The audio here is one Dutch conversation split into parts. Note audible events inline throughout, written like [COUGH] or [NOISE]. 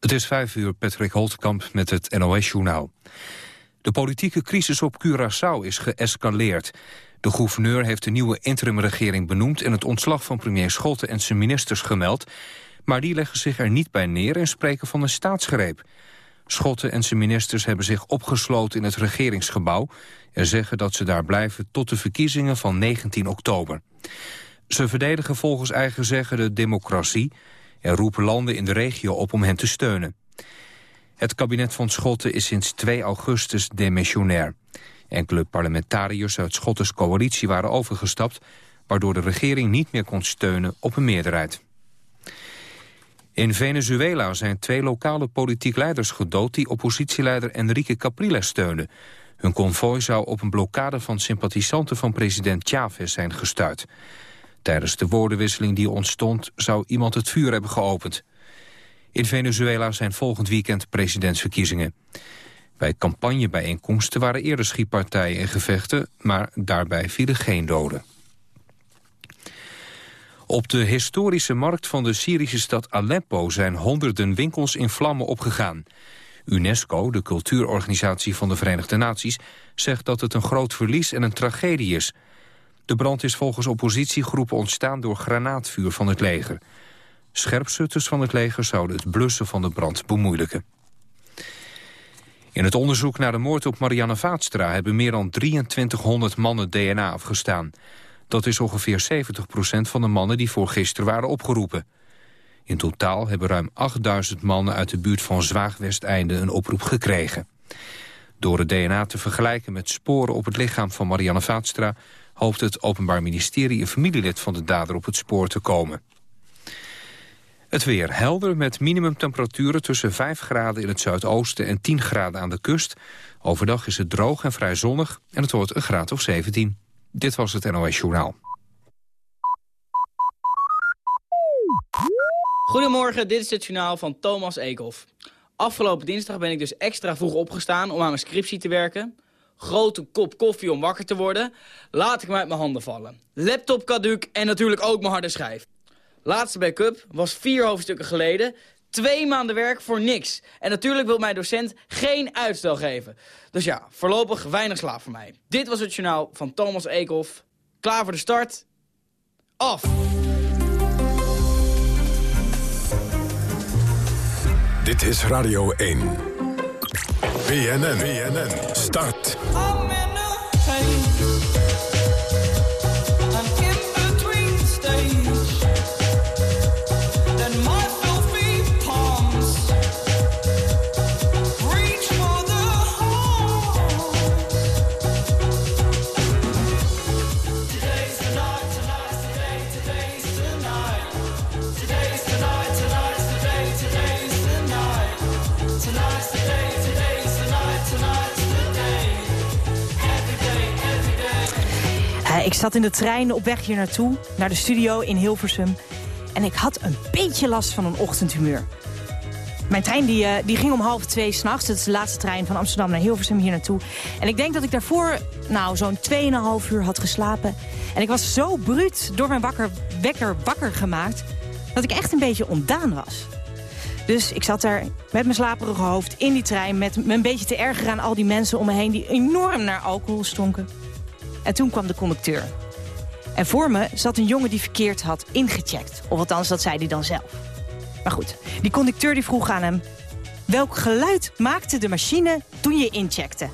Het is vijf uur, Patrick Holtkamp met het NOS-journaal. De politieke crisis op Curaçao is geëscaleerd. De gouverneur heeft de nieuwe interimregering benoemd... en het ontslag van premier Schotten en zijn ministers gemeld... maar die leggen zich er niet bij neer en spreken van een staatsgreep. Schotten en zijn ministers hebben zich opgesloten in het regeringsgebouw... en zeggen dat ze daar blijven tot de verkiezingen van 19 oktober. Ze verdedigen volgens eigen zeggen de democratie... en roepen landen in de regio op om hen te steunen. Het kabinet van Schotten is sinds 2 augustus demissionair. Enkele parlementariërs uit Schottes coalitie waren overgestapt... waardoor de regering niet meer kon steunen op een meerderheid. In Venezuela zijn twee lokale politiek leiders gedood... die oppositieleider Enrique Capriles steunen. Hun konvooi zou op een blokkade van sympathisanten van president Chavez zijn gestuurd. Tijdens de woordenwisseling die ontstond zou iemand het vuur hebben geopend. In Venezuela zijn volgend weekend presidentsverkiezingen. Bij campagnebijeenkomsten waren eerder schietpartijen en gevechten... maar daarbij vielen geen doden. Op de historische markt van de Syrische stad Aleppo... zijn honderden winkels in vlammen opgegaan. UNESCO, de cultuurorganisatie van de Verenigde Naties... zegt dat het een groot verlies en een tragedie is. De brand is volgens oppositiegroepen ontstaan door granaatvuur van het leger. Scherpzutters van het leger zouden het blussen van de brand bemoeilijken. In het onderzoek naar de moord op Marianne Vaatstra... hebben meer dan 2300 mannen DNA afgestaan. Dat is ongeveer 70% van de mannen die voor gisteren waren opgeroepen. In totaal hebben ruim 8000 mannen uit de buurt van Zwaagwesteinde een oproep gekregen. Door het DNA te vergelijken met sporen op het lichaam van Marianne Vaatstra... hoopt het Openbaar Ministerie een familielid van de dader op het spoor te komen. Het weer helder met minimumtemperaturen tussen 5 graden in het zuidoosten en 10 graden aan de kust. Overdag is het droog en vrij zonnig en het wordt een graad of 17. Dit was het NOS Journaal. Goedemorgen, dit is het journaal van Thomas Eekhoff. Afgelopen dinsdag ben ik dus extra vroeg opgestaan om aan mijn scriptie te werken. Grote kop koffie om wakker te worden. Laat ik me uit mijn handen vallen. Laptop caduc en natuurlijk ook mijn harde schijf. Laatste backup was vier hoofdstukken geleden. Twee maanden werk voor niks. En natuurlijk wil mijn docent geen uitstel geven. Dus ja, voorlopig weinig slaap voor mij. Dit was het journaal van Thomas Eekhoff. Klaar voor de start? Af! Dit is Radio 1. BNN, BNN, start. Ik zat in de trein op weg hier naartoe, naar de studio in Hilversum. En ik had een beetje last van een ochtendhumeur. Mijn trein die, uh, die ging om half twee s'nachts. Het is de laatste trein van Amsterdam naar Hilversum hier naartoe. En ik denk dat ik daarvoor nou, zo'n 2,5 uur had geslapen. En ik was zo bruut door mijn wakker, wekker wakker gemaakt... dat ik echt een beetje ontdaan was. Dus ik zat daar met mijn slaperige hoofd in die trein... met me een beetje te ergeren aan al die mensen om me heen... die enorm naar alcohol stonken. En toen kwam de conducteur. En voor me zat een jongen die verkeerd had ingecheckt. Of althans, dat zei hij dan zelf. Maar goed, die conducteur die vroeg aan hem... Welk geluid maakte de machine toen je incheckte?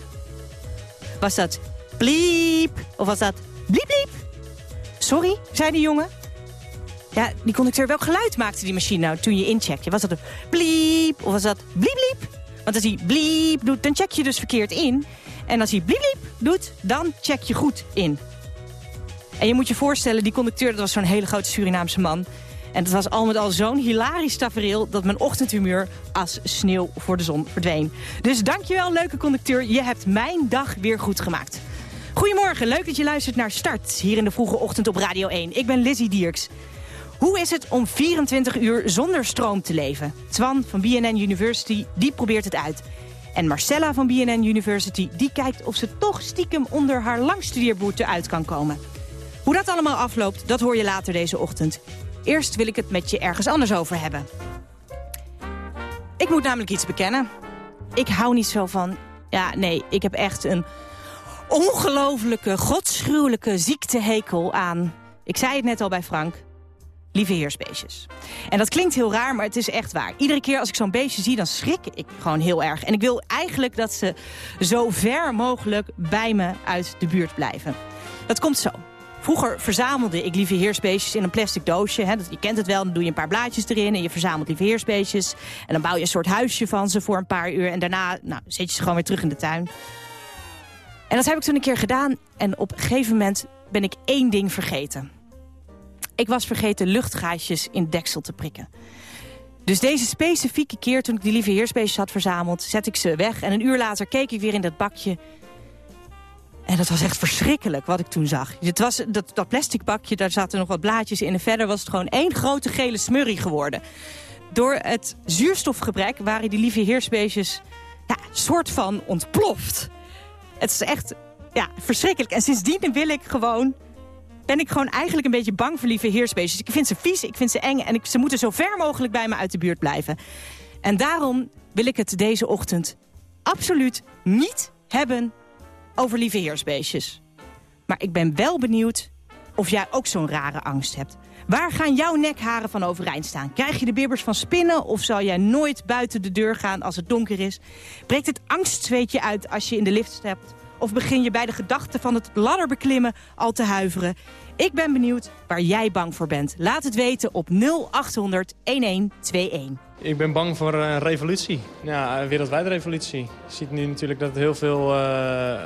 Was dat bliep of was dat bliep bliep? Sorry, zei die jongen. Ja, die conducteur, welk geluid maakte die machine nou toen je incheckte? Was dat een bliep of was dat bliep bliep? Want als hij bliep doet, dan check je dus verkeerd in. En als hij bliep doet, dan check je goed in. En je moet je voorstellen, die conducteur dat was zo'n hele grote Surinaamse man. En het was al met al zo'n hilarisch tafereel... dat mijn ochtendhumeur als sneeuw voor de zon verdween. Dus dankjewel, leuke conducteur. Je hebt mijn dag weer goed gemaakt. Goedemorgen, leuk dat je luistert naar Start... hier in de vroege ochtend op Radio 1. Ik ben Lizzie Dierks. Hoe is het om 24 uur zonder stroom te leven? Twan van BNN University, die probeert het uit. En Marcella van BNN University die kijkt of ze toch stiekem onder haar langstudeerboete uit kan komen. Hoe dat allemaal afloopt, dat hoor je later deze ochtend. Eerst wil ik het met je ergens anders over hebben. Ik moet namelijk iets bekennen. Ik hou niet zo van... Ja, nee, ik heb echt een ongelofelijke, godschuwelijke ziektehekel aan... Ik zei het net al bij Frank. Lieve heersbeestjes. En dat klinkt heel raar, maar het is echt waar. Iedere keer als ik zo'n beestje zie, dan schrik ik gewoon heel erg. En ik wil eigenlijk dat ze zo ver mogelijk bij me uit de buurt blijven. Dat komt zo. Vroeger verzamelde ik lieve heersbeestjes in een plastic doosje. Hè. Je kent het wel, dan doe je een paar blaadjes erin... en je verzamelt lieve heersbeestjes. En dan bouw je een soort huisje van ze voor een paar uur... en daarna nou, zet je ze gewoon weer terug in de tuin. En dat heb ik toen een keer gedaan. En op een gegeven moment ben ik één ding vergeten. Ik was vergeten luchtgaatjes in deksel te prikken. Dus deze specifieke keer toen ik die lieve heersbeestjes had verzameld... zet ik ze weg en een uur later keek ik weer in dat bakje... En dat was echt verschrikkelijk wat ik toen zag. Het was, dat, dat plastic bakje, daar zaten nog wat blaadjes in... en verder was het gewoon één grote gele smurrie geworden. Door het zuurstofgebrek waren die lieve heersbeestjes... ja, soort van ontploft. Het is echt ja, verschrikkelijk. En sindsdien wil ik gewoon ben ik gewoon eigenlijk een beetje bang voor lieve heersbeestjes. Ik vind ze vies, ik vind ze eng en ze moeten zo ver mogelijk bij me uit de buurt blijven. En daarom wil ik het deze ochtend absoluut niet hebben over lieve heersbeestjes. Maar ik ben wel benieuwd of jij ook zo'n rare angst hebt. Waar gaan jouw nekharen van overeind staan? Krijg je de bibbers van spinnen of zal jij nooit buiten de deur gaan als het donker is? Breekt het angstzweetje uit als je in de lift stapt? Of begin je bij de gedachte van het ladder beklimmen al te huiveren? Ik ben benieuwd waar jij bang voor bent. Laat het weten op 0800 1121. Ik ben bang voor een revolutie. Ja, een wereldwijde revolutie. Je ziet nu natuurlijk dat heel veel uh,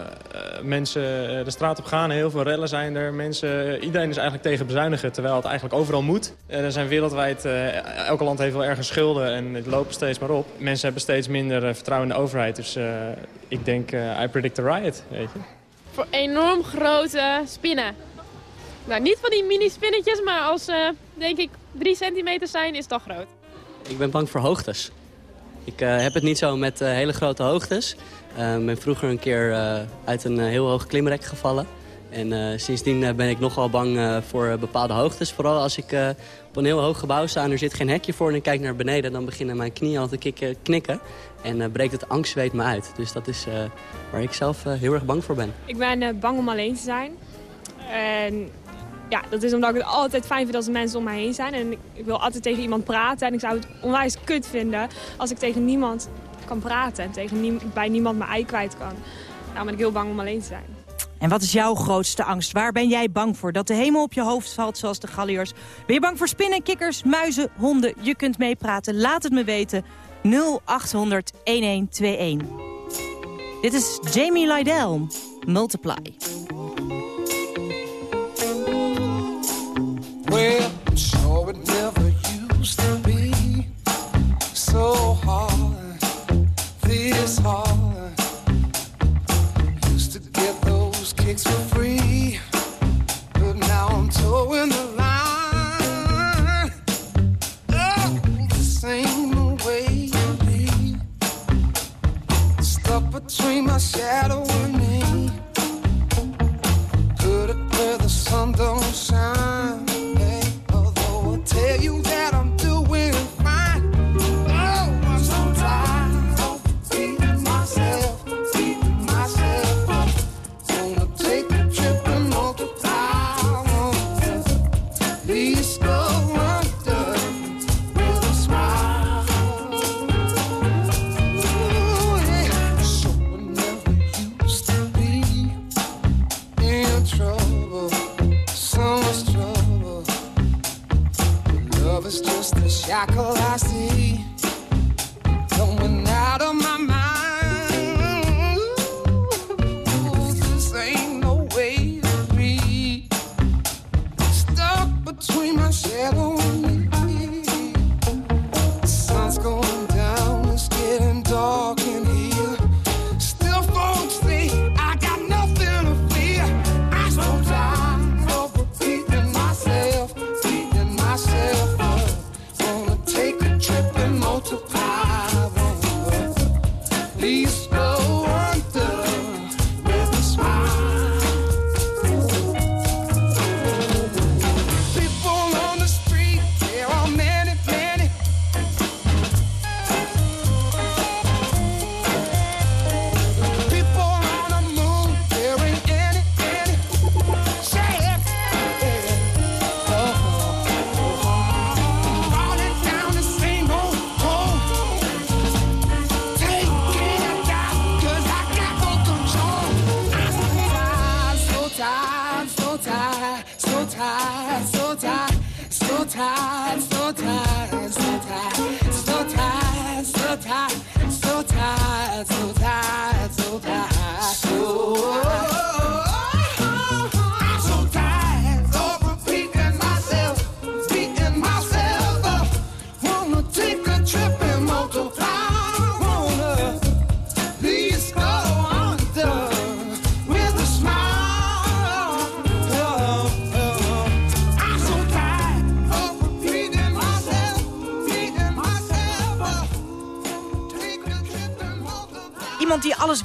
mensen de straat op gaan. Heel veel rellen zijn er. Mensen, iedereen is eigenlijk tegen bezuinigen, terwijl het eigenlijk overal moet. Er zijn wereldwijd, uh, elke land heeft wel ergens schulden en het loopt steeds maar op. Mensen hebben steeds minder vertrouwen in de overheid. Dus ik denk, I predict a riot, weet je. Voor enorm grote spinnen. Nou, niet van die mini-spinnetjes, maar als denk ik, drie centimeter zijn, is al groot. Ik ben bang voor hoogtes. Ik uh, heb het niet zo met uh, hele grote hoogtes. Uh, ben vroeger een keer uit een heel hoog klimrek gevallen. En sindsdien ben ik nogal bang voor bepaalde hoogtes. Vooral als ik op een heel hoog gebouw sta en er zit geen hekje voor... en ik kijk naar beneden, dan beginnen mijn knieën al te knikken. En breekt het angstzweet me uit. Dus dat is waar ik zelf heel erg bang voor ben. Ik ben bang om alleen te zijn. En ja, dat is omdat ik het altijd fijn vind als er mensen om mij heen zijn. En ik, wil altijd tegen iemand praten. En ik zou het onwijs kut vinden als ik tegen niemand kan praten. En tegen bij niemand mijn ei kwijt kan. Nou ben ik heel bang om alleen te zijn. En wat is jouw grootste angst? Waar ben jij bang voor? Dat de hemel op je hoofd valt zoals de galliërs? Ben je bang voor spinnen, kikkers, muizen, honden? Je kunt meepraten. Laat het me weten. 0800 1121. Dit is Jamie Lydell. Multiply. Well, I'm sure it never used to be so hard, this hard. Used to get those kicks for free, but now I'm towing the line. Oh, way. Stuck between my shadow and me. Put it where the sun don't shackle I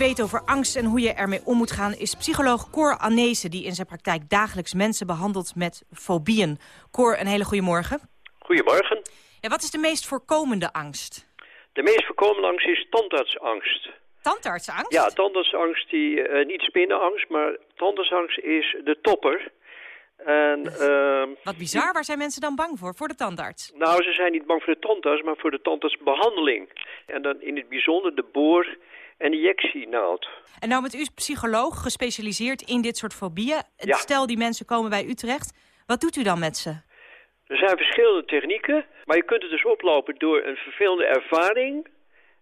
weet over angst en hoe je ermee om moet gaan... is psycholoog Cor Anese, die in zijn praktijk dagelijks mensen behandelt met fobieën. Cor, een hele goede morgen. Goedemorgen. Ja, wat is de meest voorkomende angst? De meest voorkomende angst is tandartsangst. Tandartsangst? Ja, tandartsangst, die, uh, niet spinnenangst, maar tandartsangst is de topper. En, uh, [LAUGHS] Wat bizar, waar zijn mensen dan bang voor, voor de tandarts? Nou, ze zijn niet bang voor de tandarts, maar voor de tandartsbehandeling. En dan in het bijzonder de boor- en injectienaald. En nou met u psycholoog, gespecialiseerd in dit soort fobieën. Ja. Stel, die mensen komen bij u terecht. Wat doet u dan met ze? Er zijn verschillende technieken, maar je kunt het dus oplopen door een vervelende ervaring.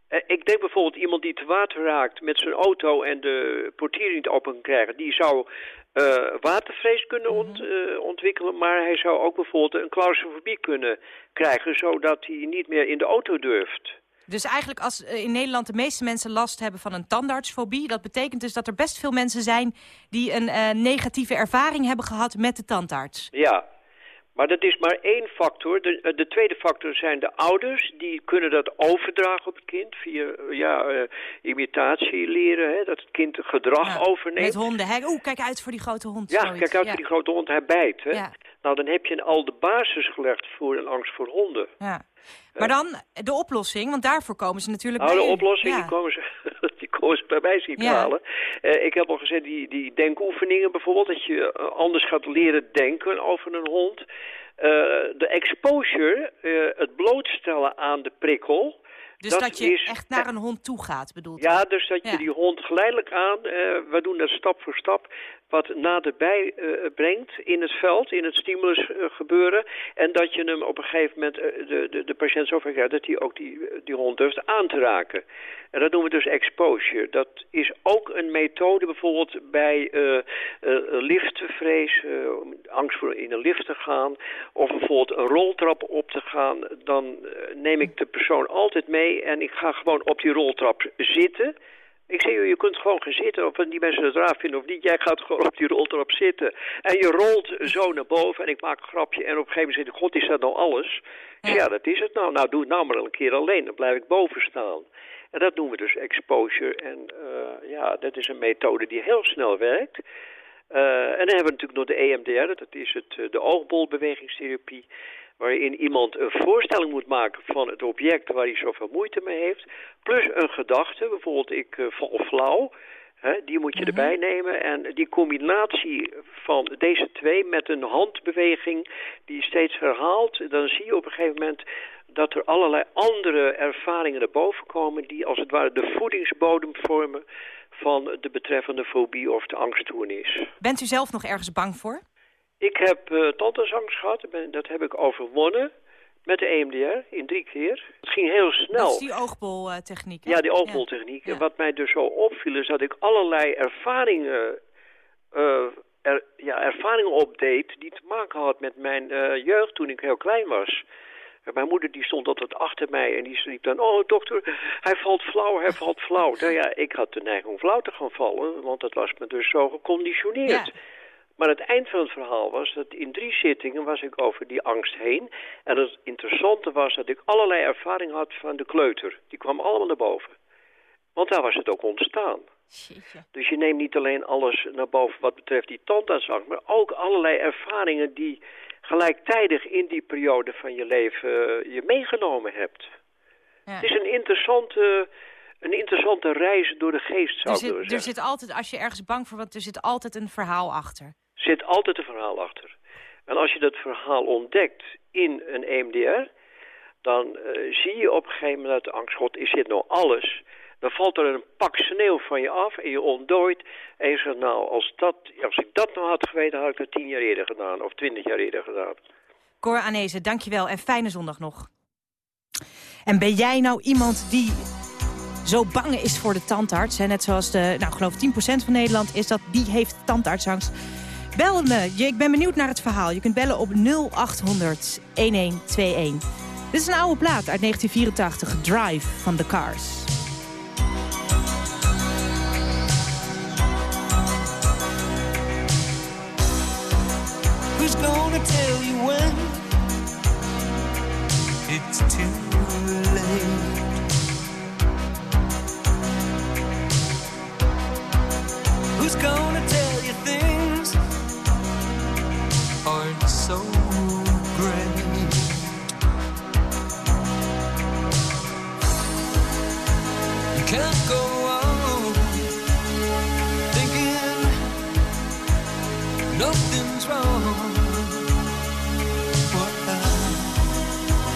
Eh, Ik denk bijvoorbeeld iemand die te water raakt met zijn auto en de portier niet open kan krijgen. Die zou eh, watervrees kunnen ont- eh, ontwikkelen, maar hij zou ook bijvoorbeeld een claustrofobie kunnen krijgen, zodat hij niet meer in de auto durft. Dus eigenlijk als eh, in Nederland de meeste mensen last hebben van een tandartsfobie... dat betekent dus dat er best veel mensen zijn die een eh, negatieve ervaring hebben gehad met de tandarts. Ja, maar dat is maar één factor. De, eh, de tweede factor zijn de ouders. Die kunnen dat overdragen op het kind via ja, imitatie leren. Hè, dat het kind gedrag Ja, overneemt. Met honden. Oeh, kijk uit voor die grote hond. Ja, zoiets. kijk uit ja. voor die grote hond, hij bijt. Hè? Ja. Nou, dan heb je al de basis gelegd voor een angst voor honden. Ja. Maar dan de oplossing, want daarvoor komen ze natuurlijk Nou, bij de oplossing, Ja. die, komen ze, [LAUGHS] die komen ze bij mij zien Ja. halen. Eh, ik heb al gezegd, die, die denkoefeningen bijvoorbeeld... dat je eh, anders gaat leren denken over een hond. Eh, de exposure, eh, het blootstellen aan de prikkel... Dus dat dat, je is- echt naar een hond toe gaat, bedoelt? Ja, dus dat je Ja. die hond geleidelijk aan, eh, we doen dat stap voor stap, wat naderbij eh, brengt in het veld, in het stimulus eh, gebeuren. En dat je hem op een gegeven moment, eh, de, de, de patiënt zover krijgt, dat hij ook die, die hond durft aan te raken. En dat noemen we dus exposure. Dat is ook een methode bijvoorbeeld bij liftvrees, angst voor in een lift te gaan, of bijvoorbeeld een roltrap op te gaan. Dan neem ik de persoon altijd mee en ik ga gewoon op die roltrap zitten. Ik joh, je kunt gewoon gaan zitten, of die mensen het raar vinden of niet. Jij gaat gewoon op die roltrap zitten. En je rolt zo naar boven en ik maak een grapje. En op een gegeven moment zeg ik, god, is dat nou alles? Ik ja, dat is het nou. Nou, doe het nou maar een keer alleen. Dan blijf ik boven staan. En dat noemen we dus exposure. En eh, ja, dat is een methode die heel snel werkt. Eh, en dan hebben we natuurlijk nog de EMDR, dat is het, eh, de oogbolbewegingstherapie, waarin iemand een voorstelling moet maken van het object waar hij zoveel moeite mee heeft, plus een gedachte, bijvoorbeeld ik eh, val flauw, hè, die moet je erbij nemen. En die combinatie van deze twee met een handbeweging die steeds herhaalt, dan zie je op een gegeven moment dat er allerlei andere ervaringen naar boven komen die als het ware de voedingsbodem vormen van de betreffende fobie of de angststoornis. Bent u zelf nog ergens bang voor? Ik heb uh, tandartsangst gehad, dat heb ik overwonnen met de EMDR in drie keer. Het ging heel snel. Dat is die oogboltechniek, hè? Ja, die oogboltechniek. En wat mij dus zo opviel is dat ik allerlei ervaringen, eh, er, ja, ervaringen opdeed die te maken had met mijn eh, jeugd toen ik heel klein was. Mijn moeder die stond altijd achter mij en die riep dan, oh dokter, hij valt flauw, hij valt flauw. nou ja, ik had de neiging om flauw te gaan vallen, want dat was me dus zo geconditioneerd. Maar het eind van het verhaal was dat in drie zittingen was ik over die angst heen. En het interessante was dat ik allerlei ervaring had van de kleuter. Die kwam allemaal naar boven. Want daar was het ook ontstaan. Dus je neemt niet alleen alles naar boven wat betreft die tandartsangst... maar ook allerlei ervaringen die gelijktijdig in die periode van je leven je meegenomen hebt. Het is een interessante, een interessante reis door de geest, zou Er ik zit, er zeggen. zit altijd, als je ergens bang voor bent, er zit altijd een verhaal achter. Zit altijd een verhaal achter. En als je dat verhaal ontdekt in een EMDR, dan eh, zie je op een gegeven moment de angst, god, is dit nou alles? Dan valt er een pak sneeuw van je af en je ontdooit. En je zegt, nou, als, dat, als ik dat nou had geweten, had ik het tien jaar eerder gedaan of twintig jaar eerder gedaan. Cor Anese, dankjewel en fijne zondag nog. En ben jij nou iemand die zo bang is voor de tandarts? Net zoals de, nou geloof 10% van Nederland is dat, die heeft tandartsangst. Bel me, ik ben benieuwd naar het verhaal. Je kunt bellen op 0800 1121. Dit is een oude plaat uit 1984, Drive van The Cars. Who's gonna tell you when it's too late? Who's gonna tell so great. You can't go on thinking nothing's wrong. What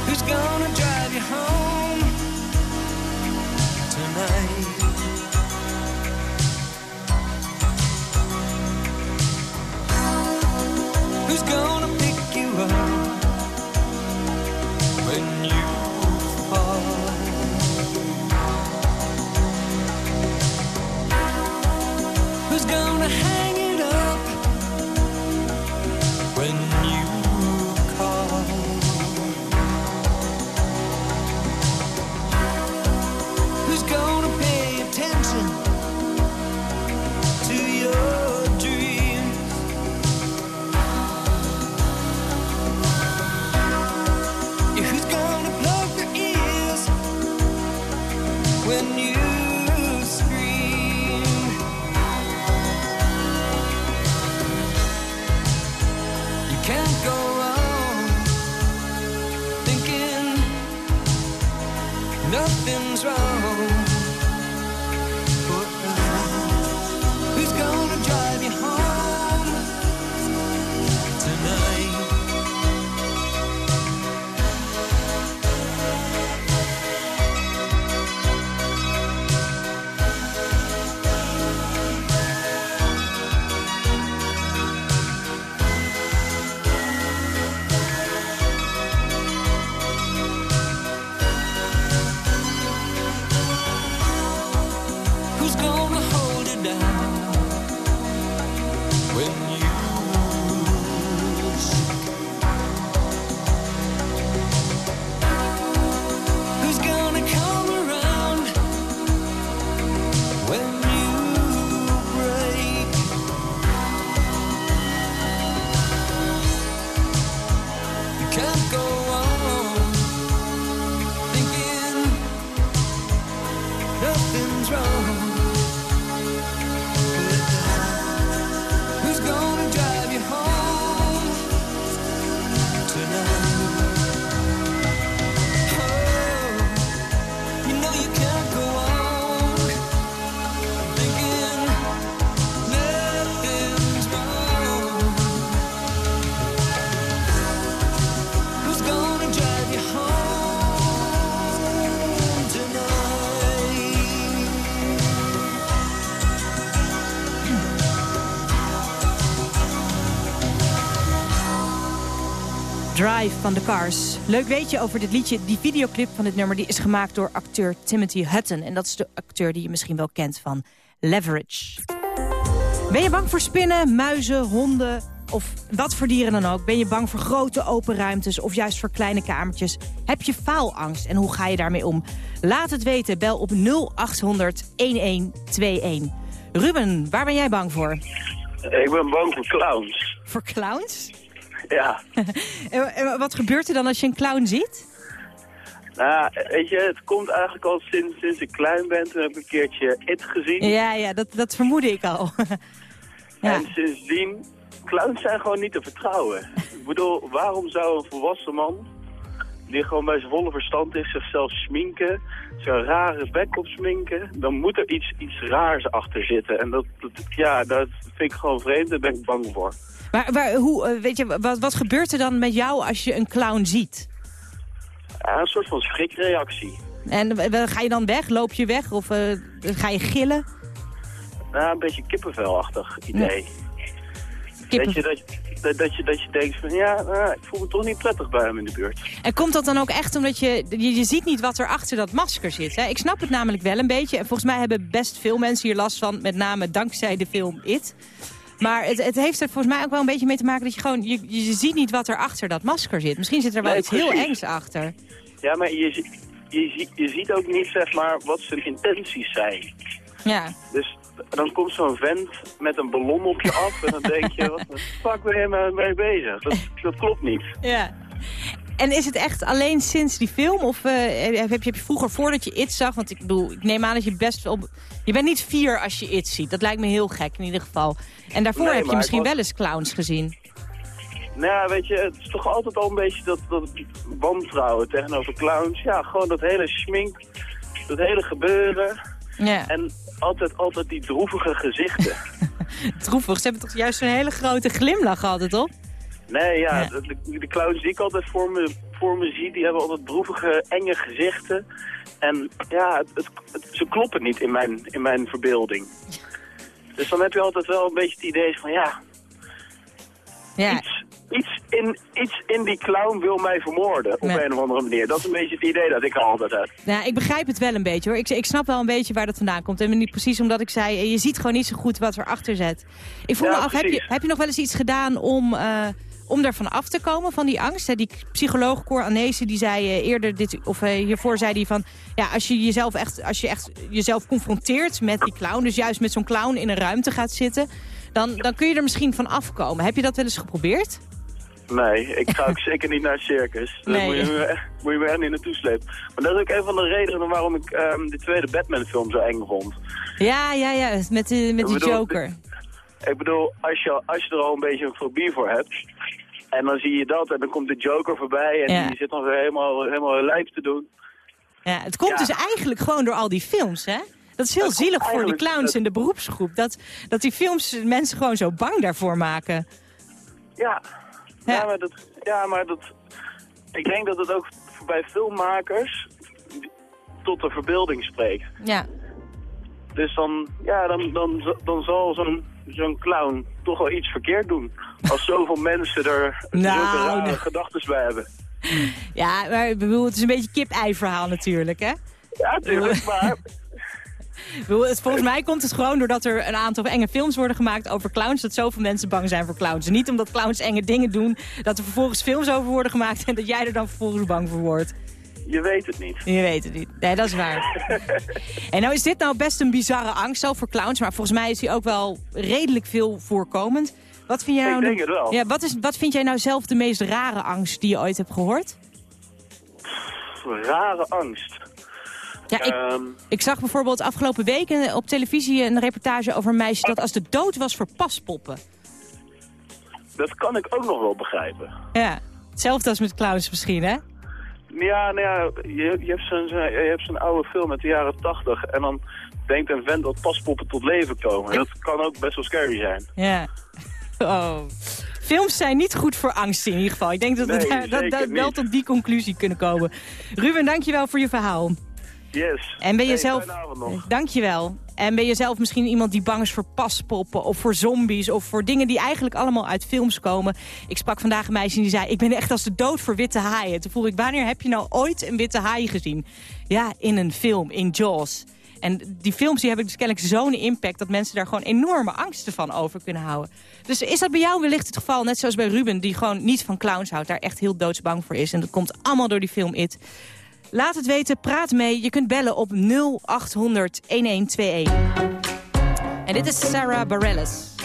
who's gonna drive you home tonight? Van de Cars. Leuk weetje over dit liedje. Die videoclip van dit nummer die is gemaakt door acteur Timothy Hutton. En dat is de acteur die je misschien wel kent van Leverage. Ben je bang voor spinnen, muizen, honden of wat voor dieren dan ook? Ben je bang voor grote open ruimtes of juist voor kleine kamertjes? Heb je faalangst en hoe ga je daarmee om? Laat het weten, bel op 0800 1121. Ruben, waar ben jij bang voor? Ik ben bang voor clowns. Voor clowns? Ja. [LAUGHS] En wat gebeurt er dan als je een clown ziet? Nou, weet je, het komt eigenlijk al sinds, sinds ik klein ben. Toen heb ik een keertje It gezien. Ja, ja dat, dat vermoedde ik al. [LAUGHS] ja. En sindsdien, clowns zijn gewoon niet te vertrouwen. ik bedoel, waarom zou een volwassen man, die gewoon bij zijn volle verstand is, zichzelf sminken, zo'n rare bek op sminken, dan moet er iets, iets raars achter zitten. En dat, dat, ja, dat vind ik gewoon vreemd, daar ben ik bang voor. Maar, maar hoe, eh, weet je, wat, wat gebeurt er dan met jou als je een clown ziet? Ja, een soort van schrikreactie. En eh, ga je dan weg? Loop je weg? Of eh, ga je gillen? Nou, een beetje kippenvelachtig idee. Weet je, dat, dat, dat, je, dat je denkt van ja, nou, ik voel me toch niet prettig bij hem in de buurt. En komt dat dan ook echt omdat je, je, je ziet niet wat er achter dat masker zit? Hè? Ik snap het namelijk wel een beetje. En volgens mij hebben best veel mensen hier last van, met name dankzij de film It. Maar het, het heeft er volgens mij ook wel een beetje mee te maken dat je gewoon, je, je ziet niet wat er achter dat masker zit. Misschien zit er wel Nee, iets heel engs achter. Ja, maar je, je, je ziet ook niet zeg maar wat zijn intenties zijn. Ja. Dus dan komt zo'n vent met een ballon op je af en dan denk je, wat de fuck ben je mee- bezig? Dat, dat klopt niet. Ja. En is het echt alleen sinds die film? Of eh, heb, je, heb je vroeger, voordat je It zag... want ik bedoel, ik neem aan dat je best wel... Je bent niet vier als je It ziet. Dat lijkt me heel gek in ieder geval. En daarvoor Nee, heb je misschien was- wel eens clowns gezien. Nou ja, weet je, het is toch altijd al een beetje dat, dat wantrouwen tegenover clowns. Ja, gewoon dat hele schmink, dat hele gebeuren. Ja. En altijd, altijd die droevige gezichten. [LAUGHS] Droevig. Ze hebben toch juist een hele grote glimlach altijd, op? Nee, ja, Ja. De, de, de clowns die ik altijd voor me, voor me zie, die hebben altijd droevige, enge gezichten. En ja, het, het- het- ze kloppen niet in mijn, in mijn verbeelding. Dus dan heb je altijd wel een beetje het idee van ja, Ja. iets, iets, in, iets in die clown wil mij vermoorden op Ja. een of andere manier. Dat is een beetje het idee dat ik altijd heb. Nou, ik begrijp het wel een beetje hoor. Ik, ik snap wel een beetje waar dat vandaan komt. En niet precies omdat ik zei, eh, je ziet gewoon niet zo goed wat erachter zit. Ik vroeg Ja, me af, heb je, heb je nog wel eens iets gedaan om, eh om daarvan af te komen, van die angst? Hè, Die psycholoog Cor Anese, die zei eh, eerder, dit, of hiervoor zei hij van... Ja, als je jezelf echt, als je echt jezelf confronteert met die clown, dus juist met zo'n clown in een ruimte gaat zitten... Dan, dan kun je er misschien van afkomen. Heb je dat wel eens geprobeerd? Nee, ik ga ook [LAUGHS] zeker niet naar het circus. Daar Nee. moet, je me, echt- [LAUGHS] moet je me echt niet naartoe slepen. Maar dat is ook een van de redenen waarom ik ehm, de tweede Batman-film zo eng vond. Ja, ja, ja, met, de, met die Joker. Ik bedoel, als je, als je er al een beetje een fobie voor hebt... en dan zie je dat en dan komt de Joker voorbij... en Ja. die zit dan weer helemaal, helemaal lijp te doen. Ja, het komt Ja. dus eigenlijk gewoon door al die films, hè? Dat is heel zielig voor die eigenlijk- clowns in de beroepsgroep. Dat, dat die films mensen gewoon zo bang daarvoor maken. Ja, Ja. ja. maar, dat, ja maar dat... Ik denk dat het ook bij filmmakers tot de verbeelding spreekt. Ja, Dus dan, ja, dan, dan, dan zal zo'n zo'n clown toch wel iets verkeerd doen. Als zoveel mensen er Nou, zulke rare nee. gedachten bij hebben. ja maar ik bedoel, het is een beetje kip-ei verhaal natuurlijk, hè? Ja, tuurlijk, maar... Ik volgens mij komt het gewoon doordat er een aantal enge films worden gemaakt over clowns. Dat zoveel mensen bang zijn voor clowns. Niet omdat clowns enge dingen doen, dat er vervolgens films over worden gemaakt en dat jij er dan vervolgens bang voor wordt. Je weet het niet. Je weet het niet. Nee, dat is waar. [LAUGHS] en nou is dit nou best een bizarre angst, zelf voor clowns. Maar volgens mij is die ook wel redelijk veel voorkomend. Wat vind jij Ik nou denk de- het wel. Ja, wat, is, wat vind jij nou zelf de meest rare angst die je ooit hebt gehoord? Rare angst. Ja, ik, Ehm, ik zag bijvoorbeeld afgelopen weken op televisie een reportage over een meisje... dat als de dood was voor paspoppen. dat kan ik ook nog wel begrijpen. Ja, hetzelfde als met clowns misschien, hè? Ja, nou ja, je, je hebt zo'n je hebt oude film uit de jaren tachtig... en dan denkt een vent dat paspoppen tot leven komen. Dat kan ook best wel scary zijn. Ja. [LAUGHS] Oh. Films zijn niet goed voor angst in ieder geval. Ik denk dat we Nee, daar, dat, dat wel tot die conclusie kunnen komen. Ruben, dankjewel voor je verhaal. Yes. En ben je Hey, zelf... nog. Dankjewel. En ben je zelf misschien iemand die bang is voor paspoppen of voor zombies... of voor dingen die eigenlijk allemaal uit films komen? Ik sprak vandaag een meisje en die zei... ik ben echt als de dood voor witte haaien. Toen vroeg ik, wanneer heb je nou ooit een witte haai gezien? Ja, in een film, in Jaws. En die films die hebben dus kennelijk zo'n impact... dat mensen daar gewoon enorme angsten van over kunnen houden. Dus is dat bij jou wellicht het geval, net zoals bij Ruben... die gewoon niet van clowns houdt, daar echt heel doodsbang voor is. En dat komt allemaal door die film It... Laat het weten, praat mee. Je kunt bellen op 0800 1121. En dit is Sarah Bareilles.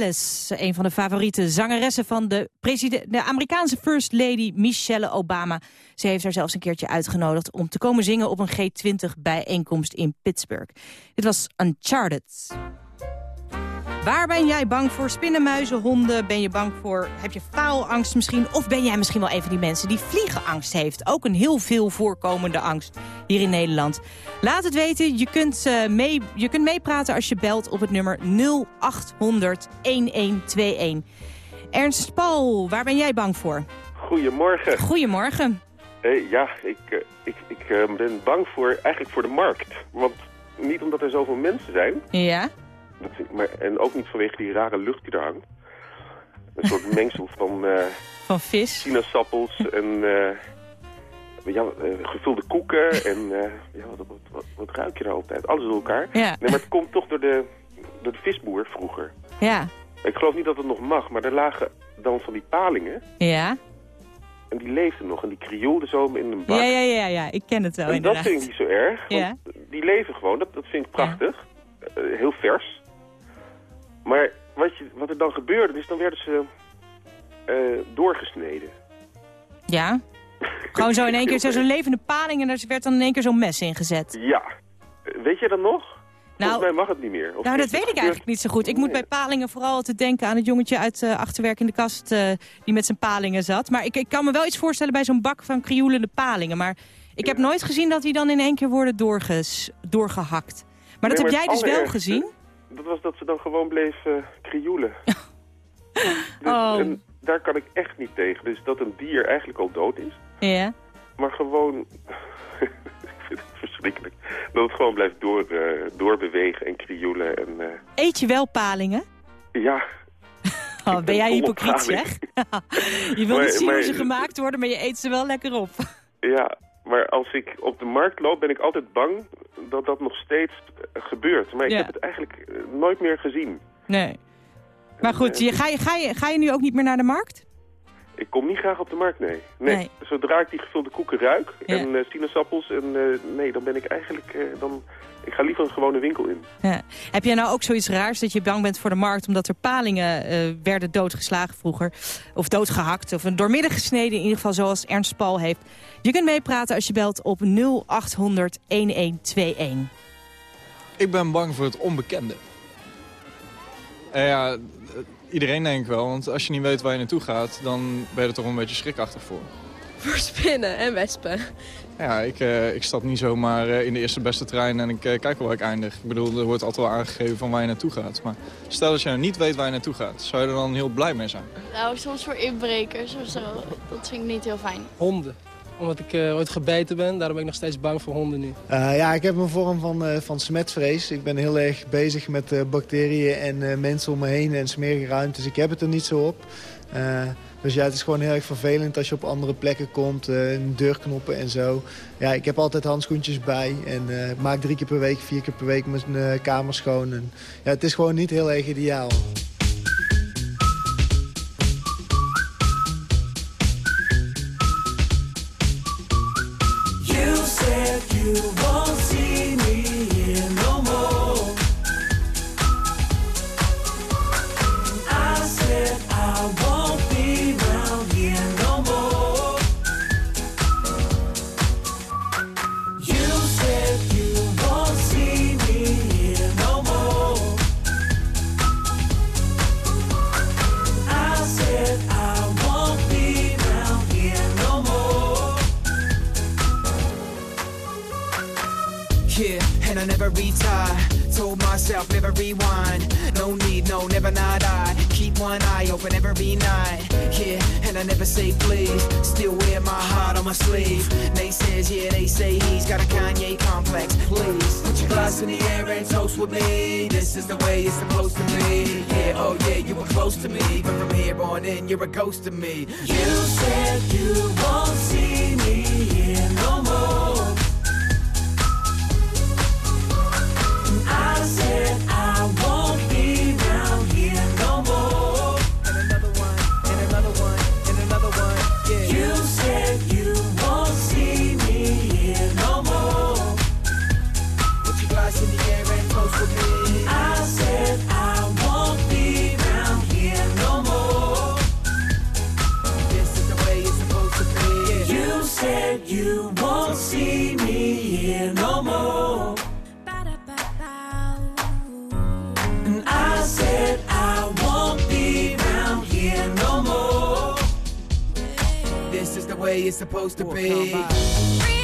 Een van de favoriete zangeressen van de, de Amerikaanse First Lady Michelle Obama. Ze heeft haar zelfs een keertje uitgenodigd om te komen zingen op een G20-bijeenkomst in Pittsburgh. Dit was Uncharted. Waar ben jij bang voor? Spinnenmuizen, honden? Ben je bang voor, heb je faalangst misschien? Of ben jij misschien wel een van die mensen die vliegenangst heeft? Ook een heel veel voorkomende angst hier in Nederland. Laat het weten. Je kunt, eh, mee, je kunt meepraten als je belt op het nummer 0800 1121. Ernst Paul, waar ben jij bang voor? Goedemorgen. Goedemorgen. Hey, ja, ik, eh, ik, ik eh, ben bang voor, eigenlijk voor de markt. Want niet omdat er zoveel mensen zijn, Ja? Dat ik- maar, en ook niet vanwege die rare lucht die er hangt. Een soort [LAUGHS] mengsel van eh, Van vis. sinaasappels en eh, ja, eh, gevulde koeken en ja, wat, wat, wat, wat ruik je nou altijd? Alles door elkaar. Ja. Nee, maar het komt toch door de, door de visboer vroeger. Ja. Ik geloof niet dat het nog mag, maar er lagen dan van die palingen Ja? en die leefden nog en die krioelden zo in een bak. Ja, ja, ja, ja. Ik ken het wel, en dat inderdaad. vind ik niet zo erg, want Ja. die leven gewoon, dat, dat vind ik prachtig. Heel vers. Maar wat, je, wat er dan gebeurde, is dan werden ze eh, doorgesneden. Ja? [LAUGHS] Gewoon zo in één keer zo- zo'n levende paling en er werd dan in één keer zo'n mes ingezet. Ja. Weet je dat nog? Nou, Volgens mij mag het niet meer. Of Nou, dat weet ik eigenlijk niet zo goed. Ik moet bij palingen vooral altijd denken aan het jongetje uit eh achterwerk in de kast... eh, die met zijn palingen zat. Maar ik, ik kan me wel iets voorstellen bij zo'n bak van krioelende palingen. Maar ik heb nooit gezien dat die dan in één keer worden doorges, doorgehakt. Maar dat heb jij dus wel gezien? Dat was dat ze dan gewoon bleef eh krioelen. [LAUGHS] dus, Oh. en daar kan ik echt niet tegen. Dus dat een dier eigenlijk al dood is. Ja. Maar gewoon... [LAUGHS] ik vind het verschrikkelijk. Dat het gewoon blijft door, eh, doorbewegen en krioelen. En, eh, Eet je wel palingen? ja, [LAUGHS] Oh, ben jij hypocriet zeg? je wil Maar- niet zien hoe ze gemaakt worden, maar je eet ze wel lekker op. ja, maar als ik op de markt loop ben ik altijd bang dat dat nog steeds gebeurt. Maar ik Ja. heb het eigenlijk eh, nooit meer gezien. Nee. Maar goed, je, ga, je, ga, je, ga je nu ook niet meer naar de markt? Ik kom niet graag op de markt, nee. nee. Nee. Zodra ik die gevulde koeken ruik Ja. en eh, sinaasappels, en, eh, nee, dan ben ik eigenlijk... eh, dan, ik ga liever een gewone winkel in. Ja. Heb jij nou ook zoiets raars dat je bang bent voor de markt... omdat er palingen eh, werden doodgeslagen vroeger? Of doodgehakt, of een doormidden gesneden... in ieder geval zoals Ernst Paul heeft. Je kunt meepraten als je belt op 0800 1121. Ik ben bang voor het onbekende. Eh, ja, iedereen denk ik wel. Want als je niet weet waar je naartoe gaat, dan ben je er toch een beetje schrikachtig voor. Voor spinnen en wespen. Ja, ik, eh, ik stap niet zomaar eh, in de eerste beste trein en ik eh, kijk wel waar ik eindig. Ik bedoel, er wordt altijd wel aangegeven van waar je naartoe gaat. Maar stel dat je nou niet weet waar je naartoe gaat, zou je er dan heel blij mee zijn? Nou, soms voor inbrekers of zo. Dat vind ik niet heel fijn. Honden. Omdat ik eh, ooit gebeten ben, daarom ben ik nog steeds bang voor honden nu. Eh, ja, ik heb een vorm van, eh, van smetvrees. Ik ben heel erg bezig met bacteriën en mensen om me heen en smerige ruimtes. Ik heb het er niet zo op. Dus ja, het is gewoon heel erg vervelend als je op andere plekken komt. deurknoppen en zo. Ja, ik heb altijd handschoentjes bij. En ik maak drie keer per week, vier keer per week mijn kamer schoon. En, ja, het is gewoon niet heel erg ideaal. Sleeve. They says, yeah, they say he's got a Kanye complex. Please put your glass in the air and toast with me. This is the way it's supposed to be. Yeah, oh yeah, you were close to me, but from here on in, you're a ghost to me. You said you won't see supposed to be.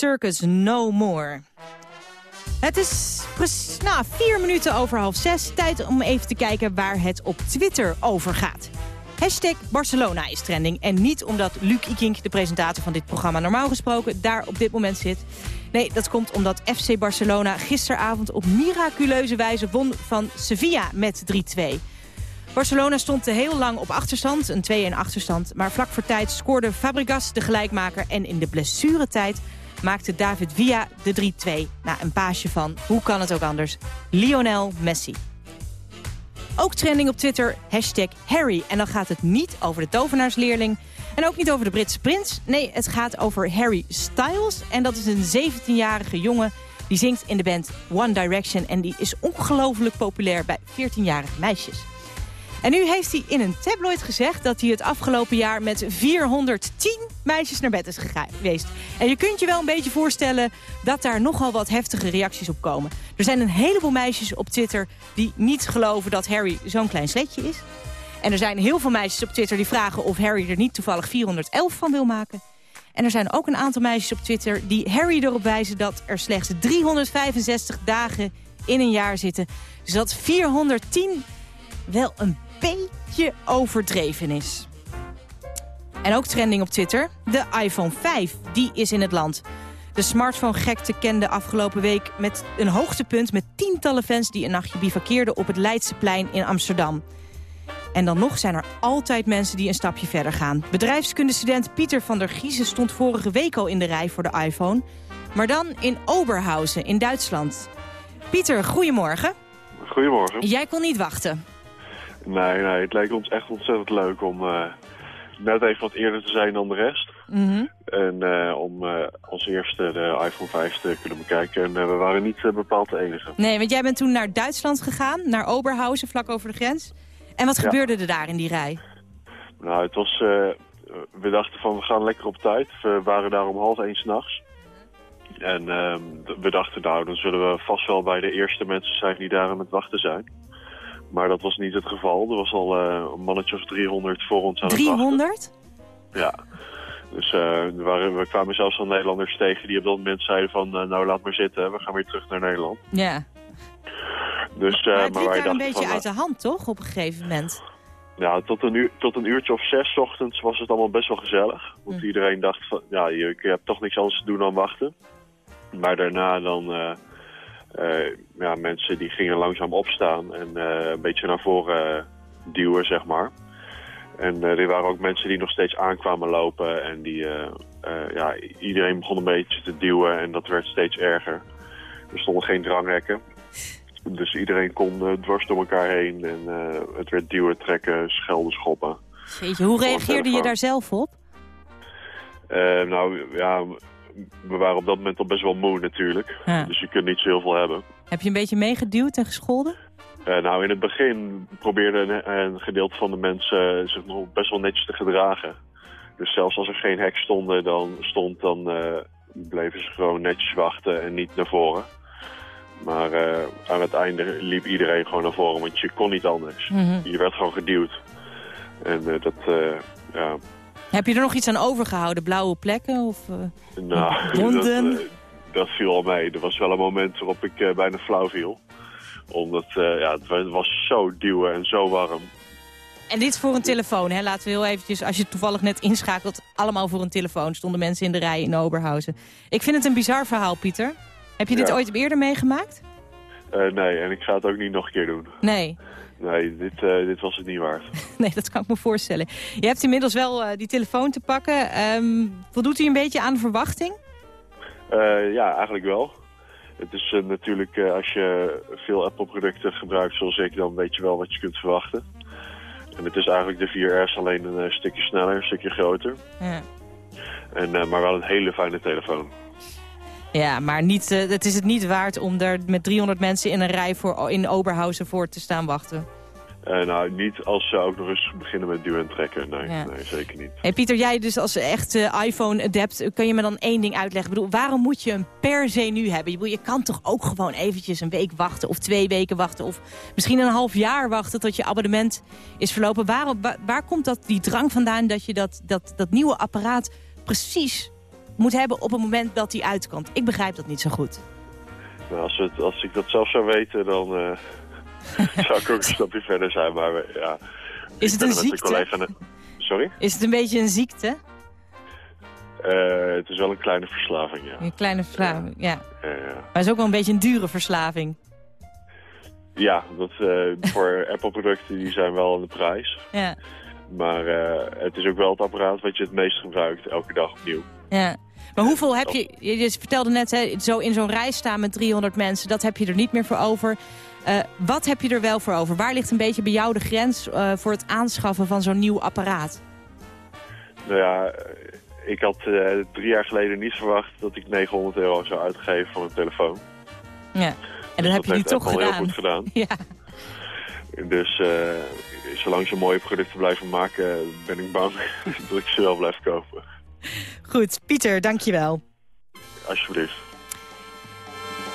Circus No More. Het is precies nou, vier minuten over half zes. Tijd om even te kijken waar het op Twitter over gaat. Hashtag Barcelona is trending. En niet omdat Luc Ikink, de presentator van dit programma... normaal gesproken daar op dit moment zit. Nee, dat komt omdat FC Barcelona gisteravond op miraculeuze wijze won van Sevilla met 3-2. Barcelona stond heel lang op achterstand, een 2-1 achterstand. Maar vlak voor tijd scoorde Fabregas de gelijkmaker... en in de blessuretijd maakte David Villa de 3-2. Na een paasje van, hoe kan het ook anders, Lionel Messi. Ook trending op Twitter, hashtag Harry. En dan gaat het niet over de tovenaarsleerling... en ook niet over de Britse prins. Nee, het gaat over Harry Styles. En dat is een 17-jarige jongen die zingt in de band One Direction... en die is ongelooflijk populair bij 14-jarige meisjes. En nu heeft hij in een tabloid gezegd dat hij het afgelopen jaar met 410 meisjes naar bed is geweest. En je kunt je wel een beetje voorstellen dat daar nogal wat heftige reacties op komen. Er zijn een heleboel meisjes op Twitter die niet geloven dat Harry zo'n klein sletje is. En er zijn heel veel meisjes op Twitter die vragen of Harry er niet toevallig 411 van wil maken. En er zijn ook een aantal meisjes op Twitter die Harry erop wijzen dat er slechts 365 dagen in een jaar zitten. Dus dat 410 wel een beetje overdreven is. En ook trending op Twitter. De iPhone 5, die is in het land. De smartphone-gekte kende afgelopen week met een hoogtepunt... met tientallen fans die een nachtje bivakkeerden op het Leidseplein in Amsterdam. En dan nog zijn er altijd mensen die een stapje verder gaan. Bedrijfskundestudent Pieter van der Giezen stond vorige week al in de rij voor de iPhone. Maar dan in Oberhausen in Duitsland. Pieter, goedemorgen. Goedemorgen. Jij kon niet wachten. Nee, nee, het lijkt ons echt ontzettend leuk om eh, net even wat eerder te zijn dan de rest. Mhm. En eh, om eh, als eerste de iPhone 5 te kunnen bekijken. En we waren niet bepaald de enige. Nee, want jij bent toen naar Duitsland gegaan, naar Oberhausen, vlak over de grens. En wat Ja. gebeurde er daar in die rij? Nou, het was... we dachten van we gaan lekker op tijd. We waren daar om half één s'nachts. En ehm, we dachten nou, dan zullen we vast wel bij de eerste mensen zijn die daar aan het wachten zijn. Maar dat was niet het geval. Er was al eh, een mannetje of 300 voor ons aan het wachten. 300? Ja. Dus eh, waren, we kwamen zelfs al Nederlanders tegen die op dat moment zeiden van... eh, nou, laat maar zitten, we gaan weer terug naar Nederland. Ja. Dus, eh, Maar het liep wij daar een beetje van, uit de hand, toch, op een gegeven moment? Ja, tot een, uur, tot een uurtje of zes ochtends was het allemaal best wel gezellig. Want Hm. iedereen dacht van, ja, je, je hebt toch niks anders te doen dan wachten. Maar daarna dan, ja, mensen die gingen langzaam opstaan en eh, een beetje naar voren eh, duwen, zeg maar. En eh, er waren ook mensen die nog steeds aankwamen lopen en die, eh, eh, ja, iedereen begon een beetje te duwen en dat werd steeds erger. Er stonden geen dranghekken. Dus iedereen kon eh, dwars door elkaar heen en eh, het werd duwen, trekken, schelden, schoppen. Jeetje, hoe reageerde je daar zelf op? Eh, nou ja, we waren op dat moment al best wel moe natuurlijk. Ja. Dus je kunt niet zo heel veel hebben. Heb je een beetje meegeduwd en gescholden? Eh, nou, in het begin probeerde een, een gedeelte van de mensen zich nog best wel netjes te gedragen. Dus zelfs als er geen hek stonden, dan stond, dan eh, bleven ze gewoon netjes wachten en niet naar voren. Maar eh, aan het einde liep iedereen gewoon naar voren, want je kon niet anders. Mhm. Je werd gewoon geduwd. En eh, dat, eh, ja, Heb je er nog iets aan overgehouden? Blauwe plekken? Of, eh, nou, [LAUGHS] dat, Wonden? eh, dat viel al mee. Er was wel een moment waarop ik eh, bijna flauw viel. Omdat, ja, het wa- het was zo duwen en zo warm. En dit voor een telefoon, hè? Laten we heel eventjes, als je toevallig net inschakelt... allemaal voor een telefoon stonden mensen in de rij in Oberhausen. Ik vind het een bizar verhaal, Pieter. Heb je dit Ja. ooit eerder meegemaakt? Nee, en ik ga het ook niet nog een keer doen. Nee. Nee, dit, eh, dit was het niet waard. [LAUGHS] Nee, dat kan ik me voorstellen. Je hebt inmiddels wel eh, die telefoon te pakken. Ehm, voldoet hij een beetje aan de verwachting? Eh, ja, eigenlijk wel. Het is natuurlijk, als je veel Apple-producten gebruikt zoals ik, dan weet je wel wat je kunt verwachten. En het is eigenlijk de 4S alleen een stukje sneller, een stukje groter. Ja. En, maar wel een hele fijne telefoon. Ja, maar niet, eh, het is het niet waard om daar met 300 mensen in een rij voor, in Oberhausen voor te staan wachten. Eh, nou, niet als ze ook nog eens beginnen met duwen en trekken. Nee, Ja. nee zeker niet. Hey Pieter, jij dus als echt eh, iPhone-adept, kun je me dan één ding uitleggen? Ik bedoel, waarom moet je hem per se nu hebben? Je, bedoel, je kan toch ook gewoon eventjes een week wachten of twee weken wachten... of misschien een half jaar wachten tot je abonnement is verlopen. Waarom, wa- waar komt dat, die drang vandaan dat je dat, dat, dat nieuwe apparaat precies moet hebben op het moment dat die uitkomt? Ik begrijp dat niet zo goed. Nou, als, het, als ik dat zelf zou weten, dan eh, [LAUGHS] zou ik ook een [LAUGHS] stapje verder zijn. Maar we- ja, Is het een ziekte? Sorry? Is het een beetje een ziekte? Eh, het is wel een kleine verslaving, ja. Een kleine verslaving, ja. Ja, ja. Maar het is ook wel een beetje een dure verslaving. Ja, dat, eh, voor [LAUGHS] Apple-producten die zijn wel aan de prijs. Ja, Maar eh, het is ook wel het apparaat wat je het meest gebruikt, elke dag opnieuw. Ja. Maar hoeveel heb je, je je vertelde net, hè, zo in zo'n rij staan met 300 mensen, dat heb je er niet meer voor over. Eh, wat heb je er wel voor over? Waar ligt een beetje bij jou de grens eh, voor het aanschaffen van zo'n nieuw apparaat? Nou ja, eh, ik had drie jaar geleden niet verwacht dat ik 900 euro zou uitgeven voor een telefoon. Ja. En dat heb je nu toch gedaan. heel goed gedaan. [LAUGHS] Ja. Dus zolang ze mooie producten blijven maken, ben ik bang [LAUGHS] dat ik ze wel blijf kopen. Goed, Pieter, dankjewel. Alsjeblieft.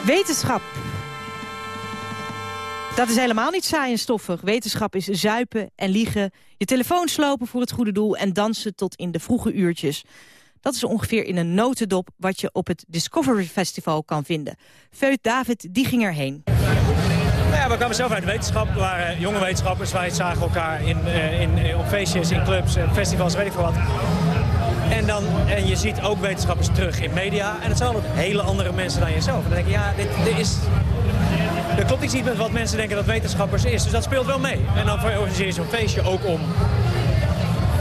Wetenschap. Dat is helemaal niet saai en stoffig. Wetenschap is zuipen en liegen, je telefoon slopen voor het goede doel... en dansen tot in de vroege uurtjes. Dat is ongeveer in een notendop wat je op het Discovery Festival kan vinden. Feut David, die ging erheen. Nou ja, we kwamen zelf uit de wetenschap. We waren jonge wetenschappers. Wij zagen elkaar in, eh, in, eh, op feestjes, in clubs, eh, festivals, weet ik veel wat. En, dan, en je ziet ook wetenschappers terug in media. En het zijn altijd hele andere mensen dan jezelf. En dan denk je, ja, dit, dit is... Er klopt iets niet met wat mensen denken dat wetenschappers is. Dus dat speelt wel mee. En dan organiseer je zo'n feestje ook om...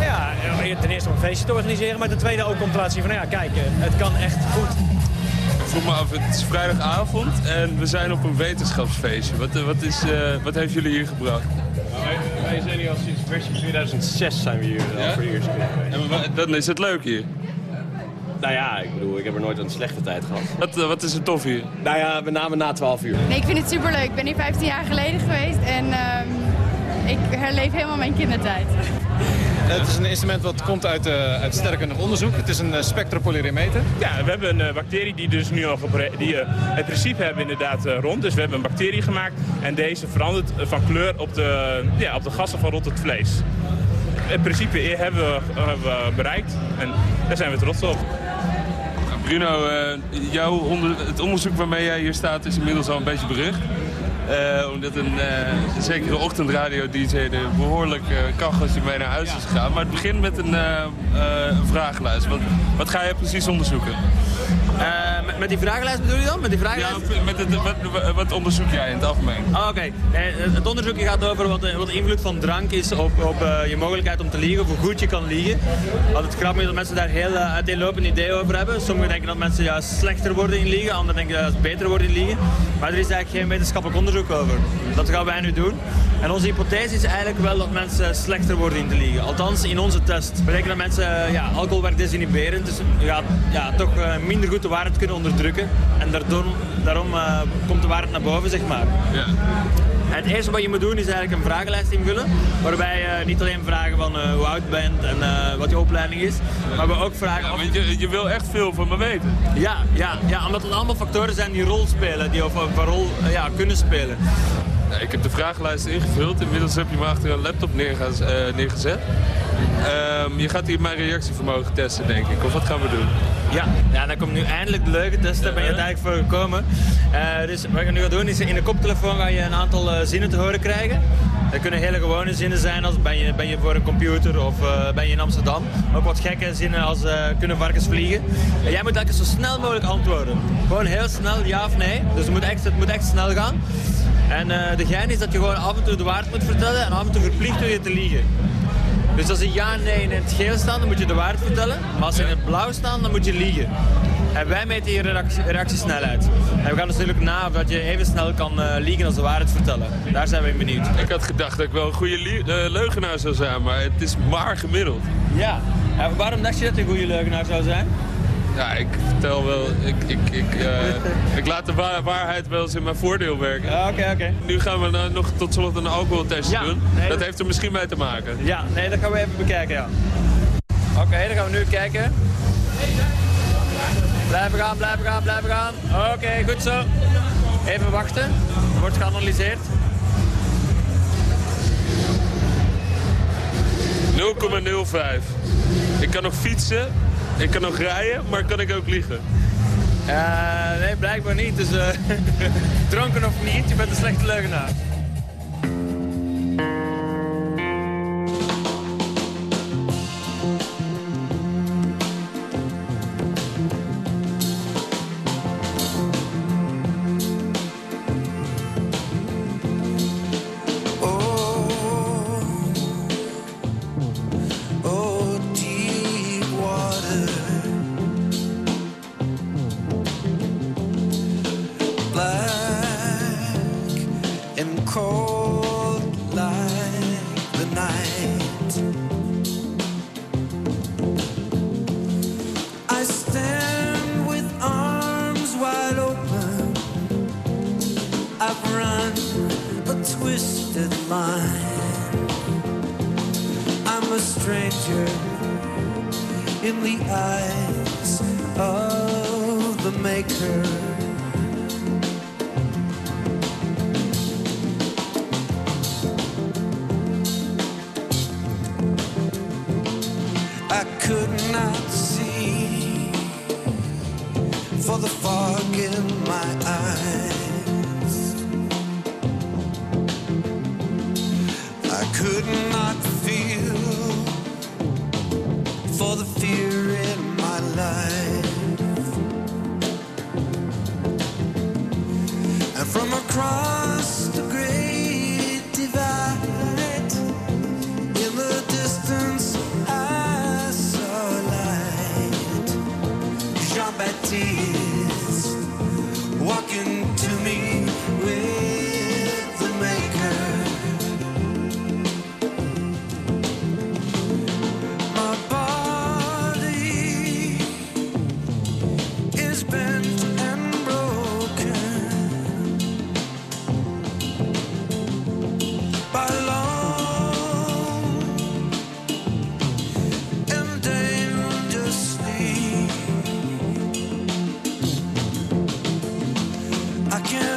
Ja, ten eerste om een feestje te organiseren. Maar ten tweede ook om te laten zien van, nou ja, kijk, eh, het kan echt goed. Ik vroeg me af, het is vrijdagavond en we zijn op een wetenschapsfeestje. Wat, eh, wat, is, eh, wat heeft jullie hier gebracht? Wij, zijn hier al sinds versie 2006 zijn we hier al voor de eerste keer. En wa- dan is het leuk hier. Nou ja, ik bedoel, ik heb er nooit een slechte tijd gehad. Wat, eh, wat is er tof hier? Nou ja, met name na 12 uur. Nee, ik vind het superleuk. Ik ben hier 15 jaar geleden geweest en ehm, ik herleef helemaal mijn kindertijd. Het is een instrument wat komt uit, eh uit sterrenkundig onderzoek. Het is een uh, spectropolarimeter. Ja, we hebben een eh, bacterie die dus nu al die eh, het principe hebben inderdaad rond. Dus we hebben een bacterie gemaakt en deze verandert van kleur op de, ja, op de gassen van rond het vlees. Het principe hebben we, hebben we bereikt en daar zijn we trots op. Bruno, eh, jouw onder, het onderzoek waarmee jij hier staat is inmiddels al een beetje berucht. Eh, omdat een eh, zekere ochtendradio-dj er behoorlijk uh, kacheltje mee naar huis is gegaan. Maar het begint met een, vragenlijst. Wat, wat ga je precies onderzoeken? Met, met, die vragenlijst bedoel je dan? Met die vragenlijst? Ja, met het, wat, wat, onderzoek jij in het algemeen? Oh, Oké, okay. het onderzoek gaat over wat de, wat de invloed van drank is op, op uh, je mogelijkheid om te liegen, of hoe goed je kan liegen. Het grappig is dat mensen daar heel uiteenlopende ideeën over hebben. Sommigen denken dat mensen juist slechter worden in liegen, anderen denken dat ze beter worden in liegen. Maar er is eigenlijk geen wetenschappelijk onderzoek over. Dat gaan wij nu doen. En onze hypothese is eigenlijk wel dat mensen slechter worden in te liegen. Althans, in onze test. We denken dat mensen, ja, alcohol werkt desinhiberend, dus je gaat ja, toch minder goed de waarheid kunnen onderdrukken. En daardoor, daarom uh, komt de waarheid naar boven, zeg maar. Ja. Het eerste wat je moet doen is eigenlijk een vragenlijst invullen. Waarbij je niet alleen vragen van eh, hoe oud je bent en eh, wat je opleiding is. Maar we ook vragen... of... je, je wil echt veel van me weten. Ja, ja, ja, omdat het allemaal factoren zijn die rol spelen. Die of een rol eh, ja, kunnen spelen. Nou, ik heb de vragenlijst ingevuld. Inmiddels heb je me achter een laptop eh, neergezet. Ehm, je gaat hier mijn reactievermogen testen, denk ik. Of wat gaan we doen? Ja, ja dan komt nu eindelijk de leuke test. Daar ben je uiteindelijk voor gekomen. Eh, dus wat je nu gaat doen is in de koptelefoon ga je een aantal eh, zinnen te horen krijgen. Dat kunnen hele gewone zinnen zijn als ben je, ben je voor een computer of ben je in Amsterdam. Ook wat gekke zinnen als kunnen varkens vliegen. En jij moet eigenlijk zo snel mogelijk antwoorden. Gewoon heel snel ja of nee. Dus het moet echt, het moet echt snel gaan. En eh, de gein is dat je gewoon af en toe de waarheid moet vertellen en af en toe verplicht doe je te liegen. Dus als ze ja nee in het geel staan, dan moet je de waarheid vertellen. Maar als ze in het blauw staan, dan moet je liegen. En wij meten reactie, reactiesnelheid. En we gaan natuurlijk na of dat je even snel kan eh, liegen als de waarheid vertellen. Daar zijn we in benieuwd. Ik had gedacht dat ik wel een goede eh, leugenaar zou zijn, maar het is maar gemiddeld. Ja. En waarom dacht je dat je een goede leugenaar zou zijn? Ja, ik vertel wel, ik, ik, ik, eh, ik laat de wa- waarheid wel eens in mijn voordeel werken. Oké, oké. Nu gaan we nou nog tot slot een alcoholtest Ja, doen. nee, dat dat- heeft er misschien mee te maken. Ja, nee, dat gaan we even bekijken, ja. Oké, dan gaan we nu kijken. Blijven gaan, blijven gaan, blijven gaan. Oké, goed zo. Even wachten. Wordt geanalyseerd. 0,05. Ik kan nog fietsen, ik kan nog rijden, maar kan ik ook liegen? Eh, nee, blijkbaar niet. Dus eh, [LAUGHS] dronken of niet, je bent een slechte leugenaar. I can't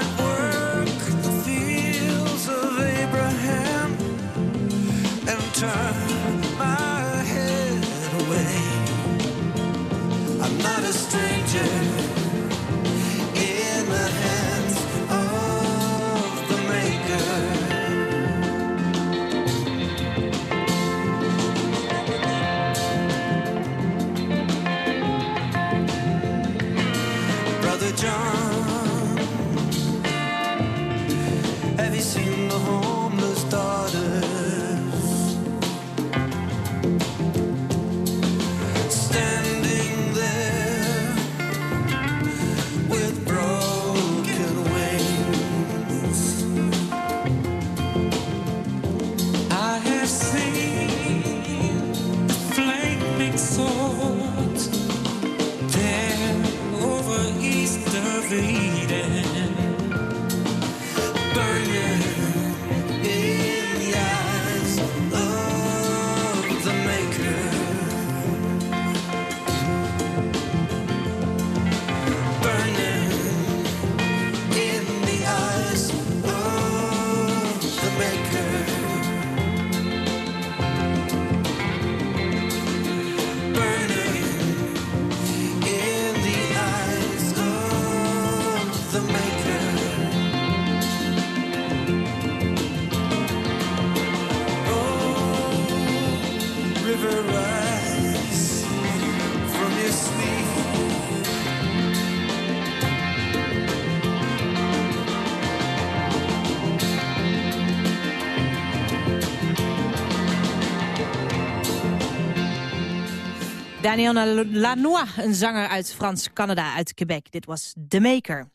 Daniel Lanois, een zanger uit Frans-Canada, uit Quebec. Dit was The Maker.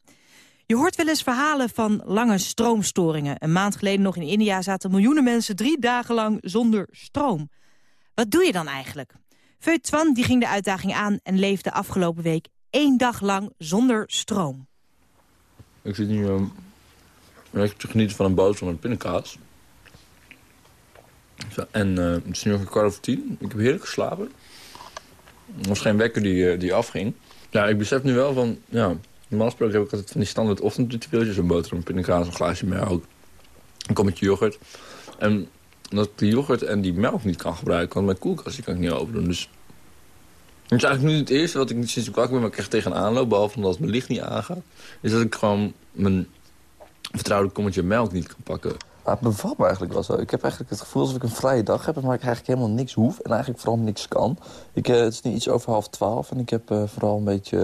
Je hoort wel eens verhalen van lange stroomstoringen. Een maand geleden nog in India zaten miljoenen mensen drie dagen lang zonder stroom. Wat doe je dan eigenlijk? Feu Twan die ging de uitdaging aan en leefde afgelopen week één dag lang zonder stroom. Ik zit nu um, lekker te genieten van een boterham met pindakaas. Zo, En eh, het is nu een kwart over tien. Ik heb heerlijk geslapen. Was geen wekker die, eh, die afging. Ja, ik besef nu wel van... Ja, normaal gesproken heb ik altijd van die standaard ochtendritueeltjes. Een boterham pindakaas, een glaasje melk. Een kommetje yoghurt. En dat ik die yoghurt en die melk niet kan gebruiken... want mijn koelkast kan ik niet open doen. Dus het is eigenlijk nu het eerste wat ik sinds ik wakker ben... maar ik echt tegenaan loop, behalve omdat mijn licht niet aangaat... is dat ik gewoon mijn vertrouwde kommetje melk niet kan pakken. Het bevalt me eigenlijk wel zo. Ik heb eigenlijk het gevoel alsof ik een vrije dag heb... maar ik eigenlijk helemaal niks hoef en eigenlijk vooral niks kan. Ik, eh, het is nu iets over half twaalf en ik heb eh, vooral een beetje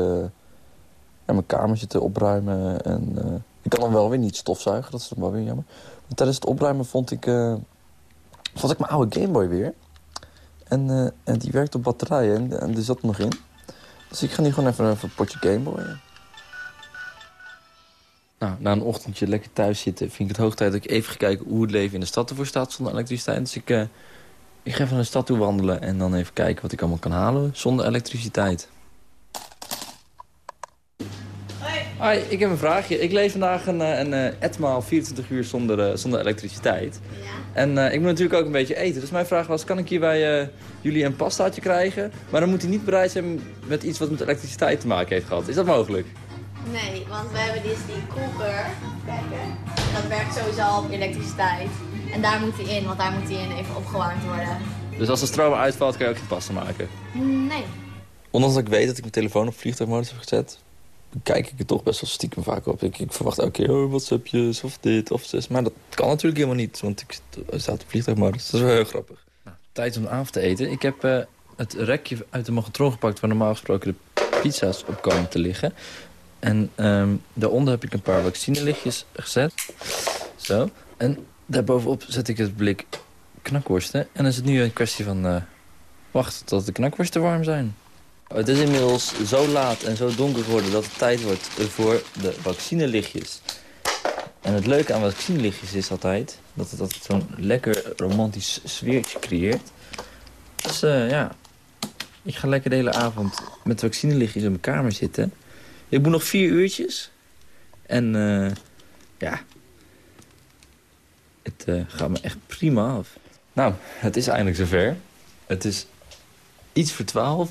ja, mijn kamer zitten opruimen. En, ik kan dan wel weer niet stofzuigen, dat is dan wel weer jammer. Maar tijdens het opruimen vond ik, vond ik mijn oude Gameboy weer. En, en die werkt op batterijen en, en er zat er nog in. Dus ik ga nu gewoon even, even een potje Gameboy. Nou, na een ochtendje lekker thuis zitten... vind ik het hoog tijd dat ik even ga kijken hoe het leven in de stad ervoor staat zonder elektriciteit. Dus ik, eh, ik ga even naar de stad toe wandelen en dan even kijken wat ik allemaal kan halen zonder elektriciteit. Hoi, ik heb een vraagje. Ik leef vandaag een, eh, een, eh, etmaal 24 uur zonder, zonder elektriciteit. En eh, ik moet natuurlijk ook een beetje eten. Dus mijn vraag was, kan ik hier bij eh, jullie een pastaatje krijgen? Maar dan moet hij niet bereid zijn met iets wat met elektriciteit te maken heeft gehad. Is dat mogelijk? Nee, want we hebben dus die koker. Kijk, hè. dat werkt sowieso al op elektriciteit. En daar moet hij in, want daar moet hij in even opgewarmd worden. Dus als de stroom uitvalt, kan je ook geen pasta maken? Nee. Ondanks dat ik weet dat ik mijn telefoon op vliegtuigmodus heb gezet... kijk ik er toch best wel stiekem vaak op. Ik, ik verwacht elke keer, oh, WhatsAppjes of dit of zes. Maar dat kan natuurlijk helemaal niet, want ik sta op vliegtuigmodus. Dat is wel heel grappig. Tijd om avond te eten. Ik heb eh, het rekje uit de magnetron gepakt... waar normaal gesproken de pizza's op komen te liggen. En ehm, daaronder heb ik een paar vaccinelichtjes gezet. Zo. En daarbovenop zet ik het blik knakworsten. En dan is het nu een kwestie van eh, wachten tot de knakworsten warm zijn. Het is inmiddels zo laat en zo donker geworden dat het tijd wordt voor de vaccinelichtjes. En het leuke aan vaccinelichtjes is altijd dat het altijd zo'n lekker romantisch sfeertje creëert. Dus eh, ja, ik ga lekker de hele avond met vaccinelichtjes in mijn kamer zitten. Ik moet nog vier uurtjes. En eh, ja, het eh, gaat me echt prima af. Nou, het is eindelijk zover. Het is iets voor twaalf.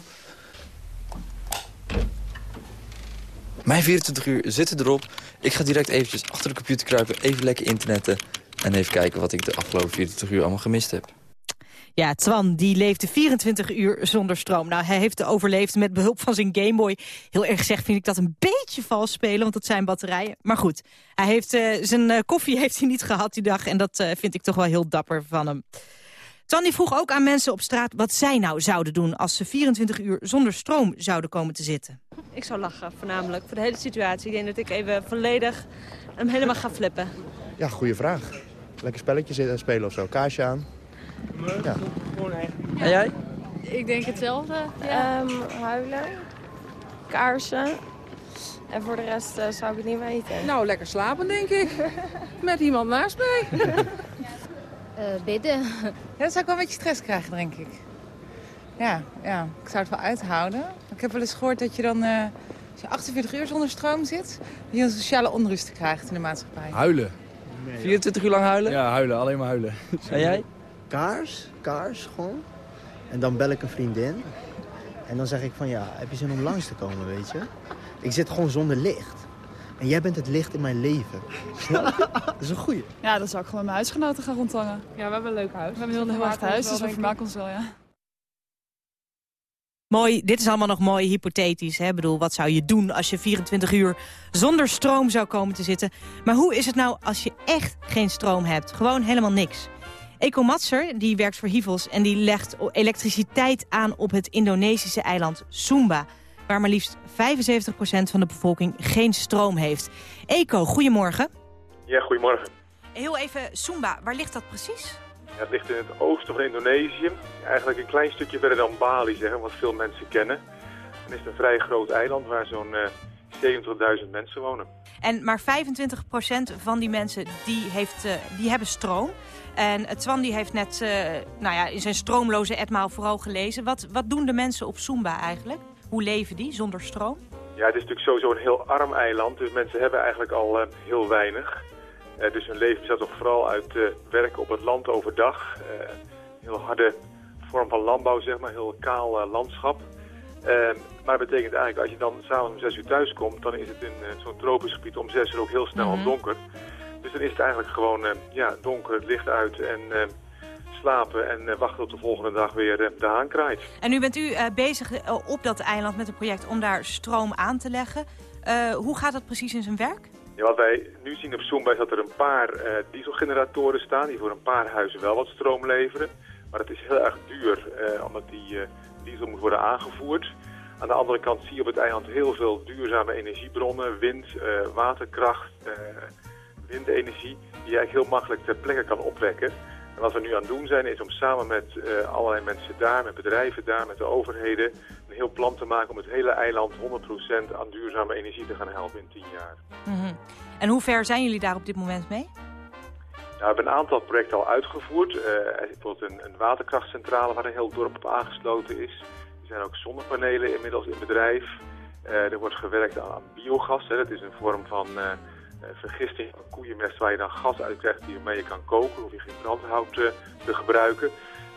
Mijn 24 uur zitten erop. Ik ga direct eventjes achter de computer kruipen, even lekker internetten... en even kijken wat ik de afgelopen 24 uur allemaal gemist heb. Ja, Twan die leefde 24 uur zonder stroom. Nou, hij heeft overleefd met behulp van zijn Gameboy. Heel erg gezegd vind ik dat een beetje vals spelen, want dat zijn batterijen. Maar goed, hij heeft, eh, zijn eh, koffie [LAUGHS] heeft hij niet gehad die dag... en dat eh, vind ik toch wel heel dapper van hem. Twan die vroeg ook aan mensen op straat wat zij nou zouden doen... als ze 24 uur zonder stroom zouden komen te zitten. Ik zou lachen, voornamelijk. Voor de hele situatie. Ik denk dat ik even volledig hem helemaal ga flippen. Ja, goede vraag. Lekker spelletje zitten spelen of zo. Kaarsje aan. Ja. En jij? Ik denk hetzelfde. Ehm, huilen, kaarsen. En voor de rest eh, zou ik het niet weten. Nou, lekker slapen, denk ik. [LAUGHS] Met iemand naast mij. [LAUGHS] Eh, bidden. Ja, dan zou ik wel een beetje stress krijgen, denk ik. Ja, ja, ik zou het wel uithouden. Ik heb wel eens gehoord dat je dan, eh, als je 48 uur zonder stroom zit... dat je een sociale onrust krijgt in de maatschappij. Huilen. 24 uur lang huilen? Ja, huilen. Alleen maar huilen. En jij? Kaars, kaars gewoon. En dan bel ik een vriendin. En dan zeg ik van ja, heb je zin om langs te komen, weet je? Ik zit gewoon zonder licht. En jij bent het licht in mijn leven. [LAUGHS] Dat is een goeie. Ja, dan zou ik gewoon met mijn huisgenoten gaan rondhangen. Ja, we hebben een leuk huis. We hebben een heel erg huis, dus we vermaken ons wel, ja. Mooi, dit is allemaal nog mooi hypothetisch. Hè? Ik bedoel, wat zou je doen als je 24 uur zonder stroom zou komen te zitten? Maar hoe is het nou als je echt geen stroom hebt? Gewoon helemaal niks. Eco Matser die werkt voor Hivels en die legt elektriciteit aan op het Indonesische eiland Sumba. Waar maar liefst 75% van de bevolking geen stroom heeft. Eco, goedemorgen. Ja, goedemorgen. Heel even, Sumba, waar ligt dat precies? Ja, het ligt in het oosten van Indonesië. Eigenlijk een klein stukje verder dan Bali, zeggen, wat veel mensen kennen. Het is een vrij groot eiland waar zo'n uh, 70.000 mensen wonen. En maar 25% van die mensen die heeft, uh, die hebben stroom. En Twan die heeft net uh, nou ja, in zijn stroomloze etmaal vooral gelezen. Wat, wat doen de mensen op Sumba eigenlijk? Hoe leven die zonder stroom? Ja, het is natuurlijk sowieso een heel arm eiland. Dus mensen hebben eigenlijk al uh, heel weinig. Uh, dus hun leven bestaat toch vooral uit werken op het land overdag. heel harde vorm van landbouw, zeg maar. Heel kaal landschap. maar dat betekent eigenlijk, als je dan s'avonds om 6 uur thuis komt... dan is het in zo'n tropisch gebied om 6 uur ook heel snel mm -hmm. al donker. Dus dan is het eigenlijk gewoon ja, donker, het licht uit en slapen en uh, wachten tot de volgende dag weer de haan kraait. En nu bent u uh, bezig op dat eiland met een project om daar stroom aan te leggen. hoe gaat dat precies in zijn werk? Ja, wat wij nu zien op Sumba is dat er een paar dieselgeneratoren staan... die voor een paar huizen wel wat stroom leveren. Maar het is heel erg duur, omdat die diesel moet worden aangevoerd. Aan de andere kant zie je op het eiland heel veel duurzame energiebronnen. Wind, waterkracht, windenergie... die je eigenlijk heel makkelijk ter plekke kan opwekken... En wat we nu aan het doen zijn is om samen met uh, allerlei mensen daar, met bedrijven daar, met de overheden... een heel plan te maken om het hele eiland 100% aan duurzame energie te gaan helpen in 10 jaar. Mm -hmm. En hoe ver zijn jullie daar op dit moment mee? Nou, we hebben een aantal projecten al uitgevoerd. Uh, er is bijvoorbeeld een, een, waterkrachtcentrale waar een heel dorp op aangesloten is. Er zijn ook zonnepanelen inmiddels in bedrijf. Uh, er wordt gewerkt aan, aan biogas. Hè. Dat is een vorm van... Uh, vergisting van koeienmest waar je dan gas uit krijgt die je kan koken. Hoef je geen brandhout te, te gebruiken.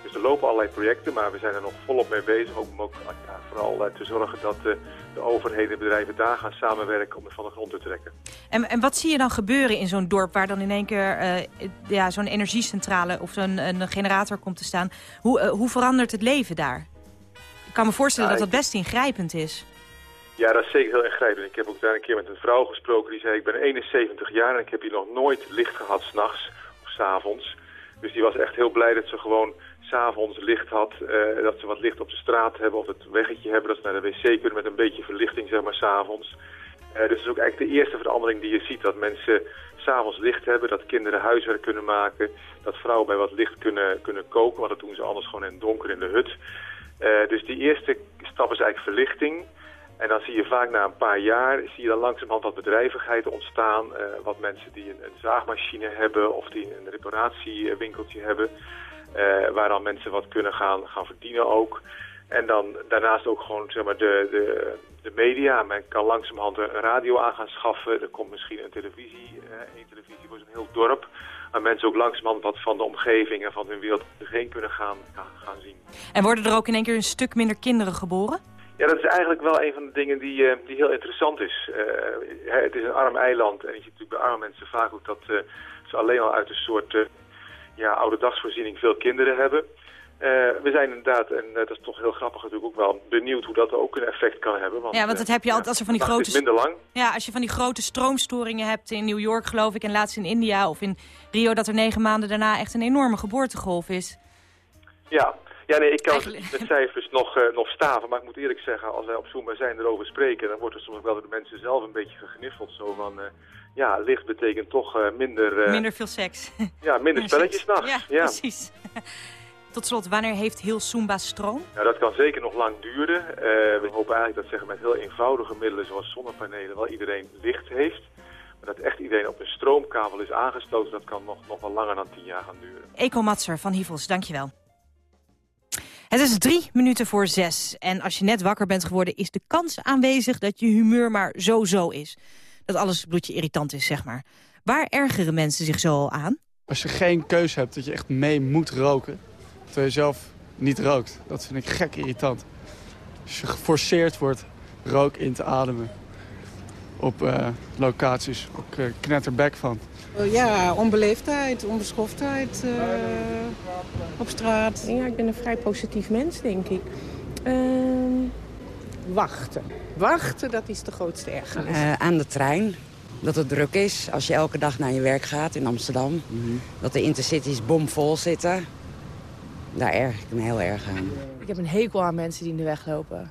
Dus er lopen allerlei projecten, maar we zijn er nog volop mee bezig. Ook om ook, ja, vooral te zorgen dat uh, de overheden en bedrijven daar gaan samenwerken om het van de grond te trekken. En, en wat zie je dan gebeuren in zo'n dorp waar dan in één keer uh, ja, zo'n energiecentrale of zo'n een generator komt te staan? Hoe, hoe verandert het leven daar? Ik kan me voorstellen ja, dat dat best ingrijpend is. Ja, dat is zeker heel ingrijpend. Ik heb ook daar een keer met een vrouw gesproken die zei... ik ben 71 jaar en ik heb hier nog nooit licht gehad s'nachts of s'avonds. Dus die was echt heel blij dat ze gewoon s'avonds licht had. Uh, dat ze wat licht op de straat hebben of het weggetje hebben. Dat ze naar de wc kunnen met een beetje verlichting, zeg maar, s'avonds. Uh, dus het is ook eigenlijk de eerste verandering die je ziet. Dat mensen s'avonds licht hebben, dat kinderen huiswerk kunnen maken. Dat vrouwen bij wat licht kunnen, kunnen koken, want dat doen ze anders gewoon in het donker in de hut. Uh, dus die eerste stap is eigenlijk verlichting... En dan zie je vaak na een paar jaar, zie je dan langzamerhand wat bedrijvigheid ontstaan. Uh, wat mensen die een, zaagmachine hebben of die een reparatiewinkeltje hebben. Uh, waar dan mensen wat kunnen gaan, gaan verdienen ook. En dan daarnaast ook gewoon zeg maar, de, de, de media. Men kan langzamerhand een radio aan gaan schaffen. Er komt misschien een televisie, een televisie voor zo'n heel dorp. Waar mensen ook langzamerhand wat van de omgeving en van hun wereld heen kunnen gaan, gaan zien. En worden er ook in één keer een stuk minder kinderen geboren? Ja, dat is eigenlijk wel een van de dingen die, uh, die heel interessant is. Uh, het is een arm eiland en je ziet natuurlijk bij arme mensen vaak ook dat uh, ze alleen al uit een soort ja, oude dagsvoorziening veel kinderen hebben. we zijn inderdaad, en dat is toch heel grappig natuurlijk ook wel, benieuwd hoe dat ook een effect kan hebben. Want, ja, want dat heb je altijd als er van die grote... minder lang. Ja, als je van die grote stroomstoringen hebt in New York geloof ik en laatst in India of in Rio, dat er negen maanden daarna echt een enorme geboortegolf is. Ja, ja, nee, ik kan Eigenlijk... met cijfers nog, uh, nog staven, maar ik moet eerlijk zeggen, als wij op Zoom zijn erover spreken, dan wordt er soms wel door de mensen zelf een beetje gegniffeld. Zo van, uh, ja, licht betekent toch uh, minder... minder veel seks. [LAUGHS] Ja, minder spelletjes nachts. Ja, ja, precies. [LAUGHS] Tot slot, wanneer heeft heel Soomba stroom? Nou, dat kan zeker nog lang duren. we hopen eigenlijk dat zeggen, met heel eenvoudige middelen zoals zonnepanelen wel iedereen licht heeft. Maar dat echt iedereen op een stroomkabel is aangesloten, dat kan nog, nog wel langer dan tien jaar gaan duren. Eco Matser van Hivels, dankjewel. Het is drie minuten voor zes. En als je net wakker bent geworden, is de kans aanwezig dat je humeur maar zo-zo is. Dat alles bloedje irritant is, zeg maar. Waar ergeren mensen zich zo al aan? Als je geen keus hebt, dat je echt mee moet roken. Terwijl je zelf niet rookt. Dat vind ik gek irritant. Als je geforceerd wordt rook in te ademen. Op uh, locaties. Ook uh, knetterbek van. Ja, onbeleefdheid, onbeschoftheid uh, op straat. Ja, ik ben een vrij positief mens, denk ik. Uh, wachten. Wachten, dat is de grootste ergernis. Uh, aan de trein. Dat het druk is als je elke dag naar je werk gaat in Amsterdam. Dat de intercities bomvol zitten. Daar erg ik me heel erg aan. Ik heb een hekel aan mensen die in de weg lopen.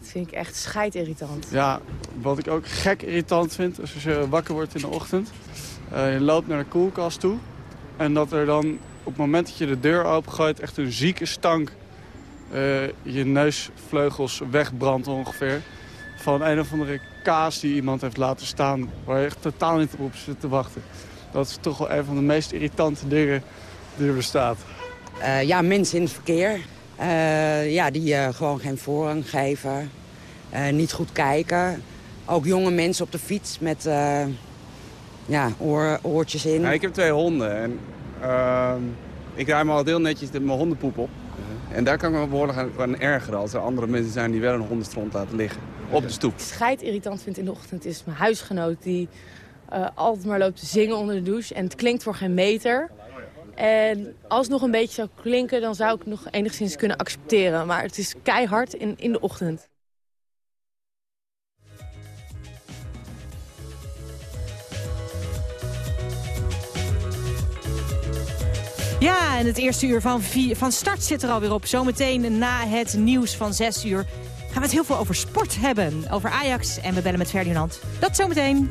Dat vind ik echt scheidirritant. Ja, wat ik ook gek irritant vind, is als je wakker wordt in de ochtend. eh, je loopt naar de koelkast toe. En dat er dan op het moment dat je de deur opengooit echt een zieke stank eh, je neusvleugels wegbrandt ongeveer. Van een of andere kaas die iemand heeft laten staan. Waar je echt totaal niet op zit te wachten. Dat is toch wel een van de meest irritante dingen die er bestaat. Eh, ja, mensen in het verkeer. Eh, ja, die eh, gewoon geen voorrang geven. Eh, niet goed kijken. Ook jonge mensen op de fiets met eh, ja, oor, oortjes in. Ja, ik heb twee honden en ehm, ik ruim al heel netjes de- mijn hondenpoep op. En daar kan ik me behoorlijk aan, ergeren als er andere mensen zijn die wel een hondenstront laten liggen. Op de stoep. Scheidirritant vind in de ochtend is mijn huisgenoot die eh, altijd maar loopt te zingen onder de douche. En het klinkt voor geen meter. En als het nog een beetje zou klinken, dan zou ik het nog enigszins kunnen accepteren. Maar het is keihard in, in de ochtend. Ja, en het eerste uur van, van start zit er alweer op. Zometeen na het nieuws van 6 uur gaan we het heel veel over sport hebben. Over Ajax en we bellen met Ferdinand. Dat zometeen.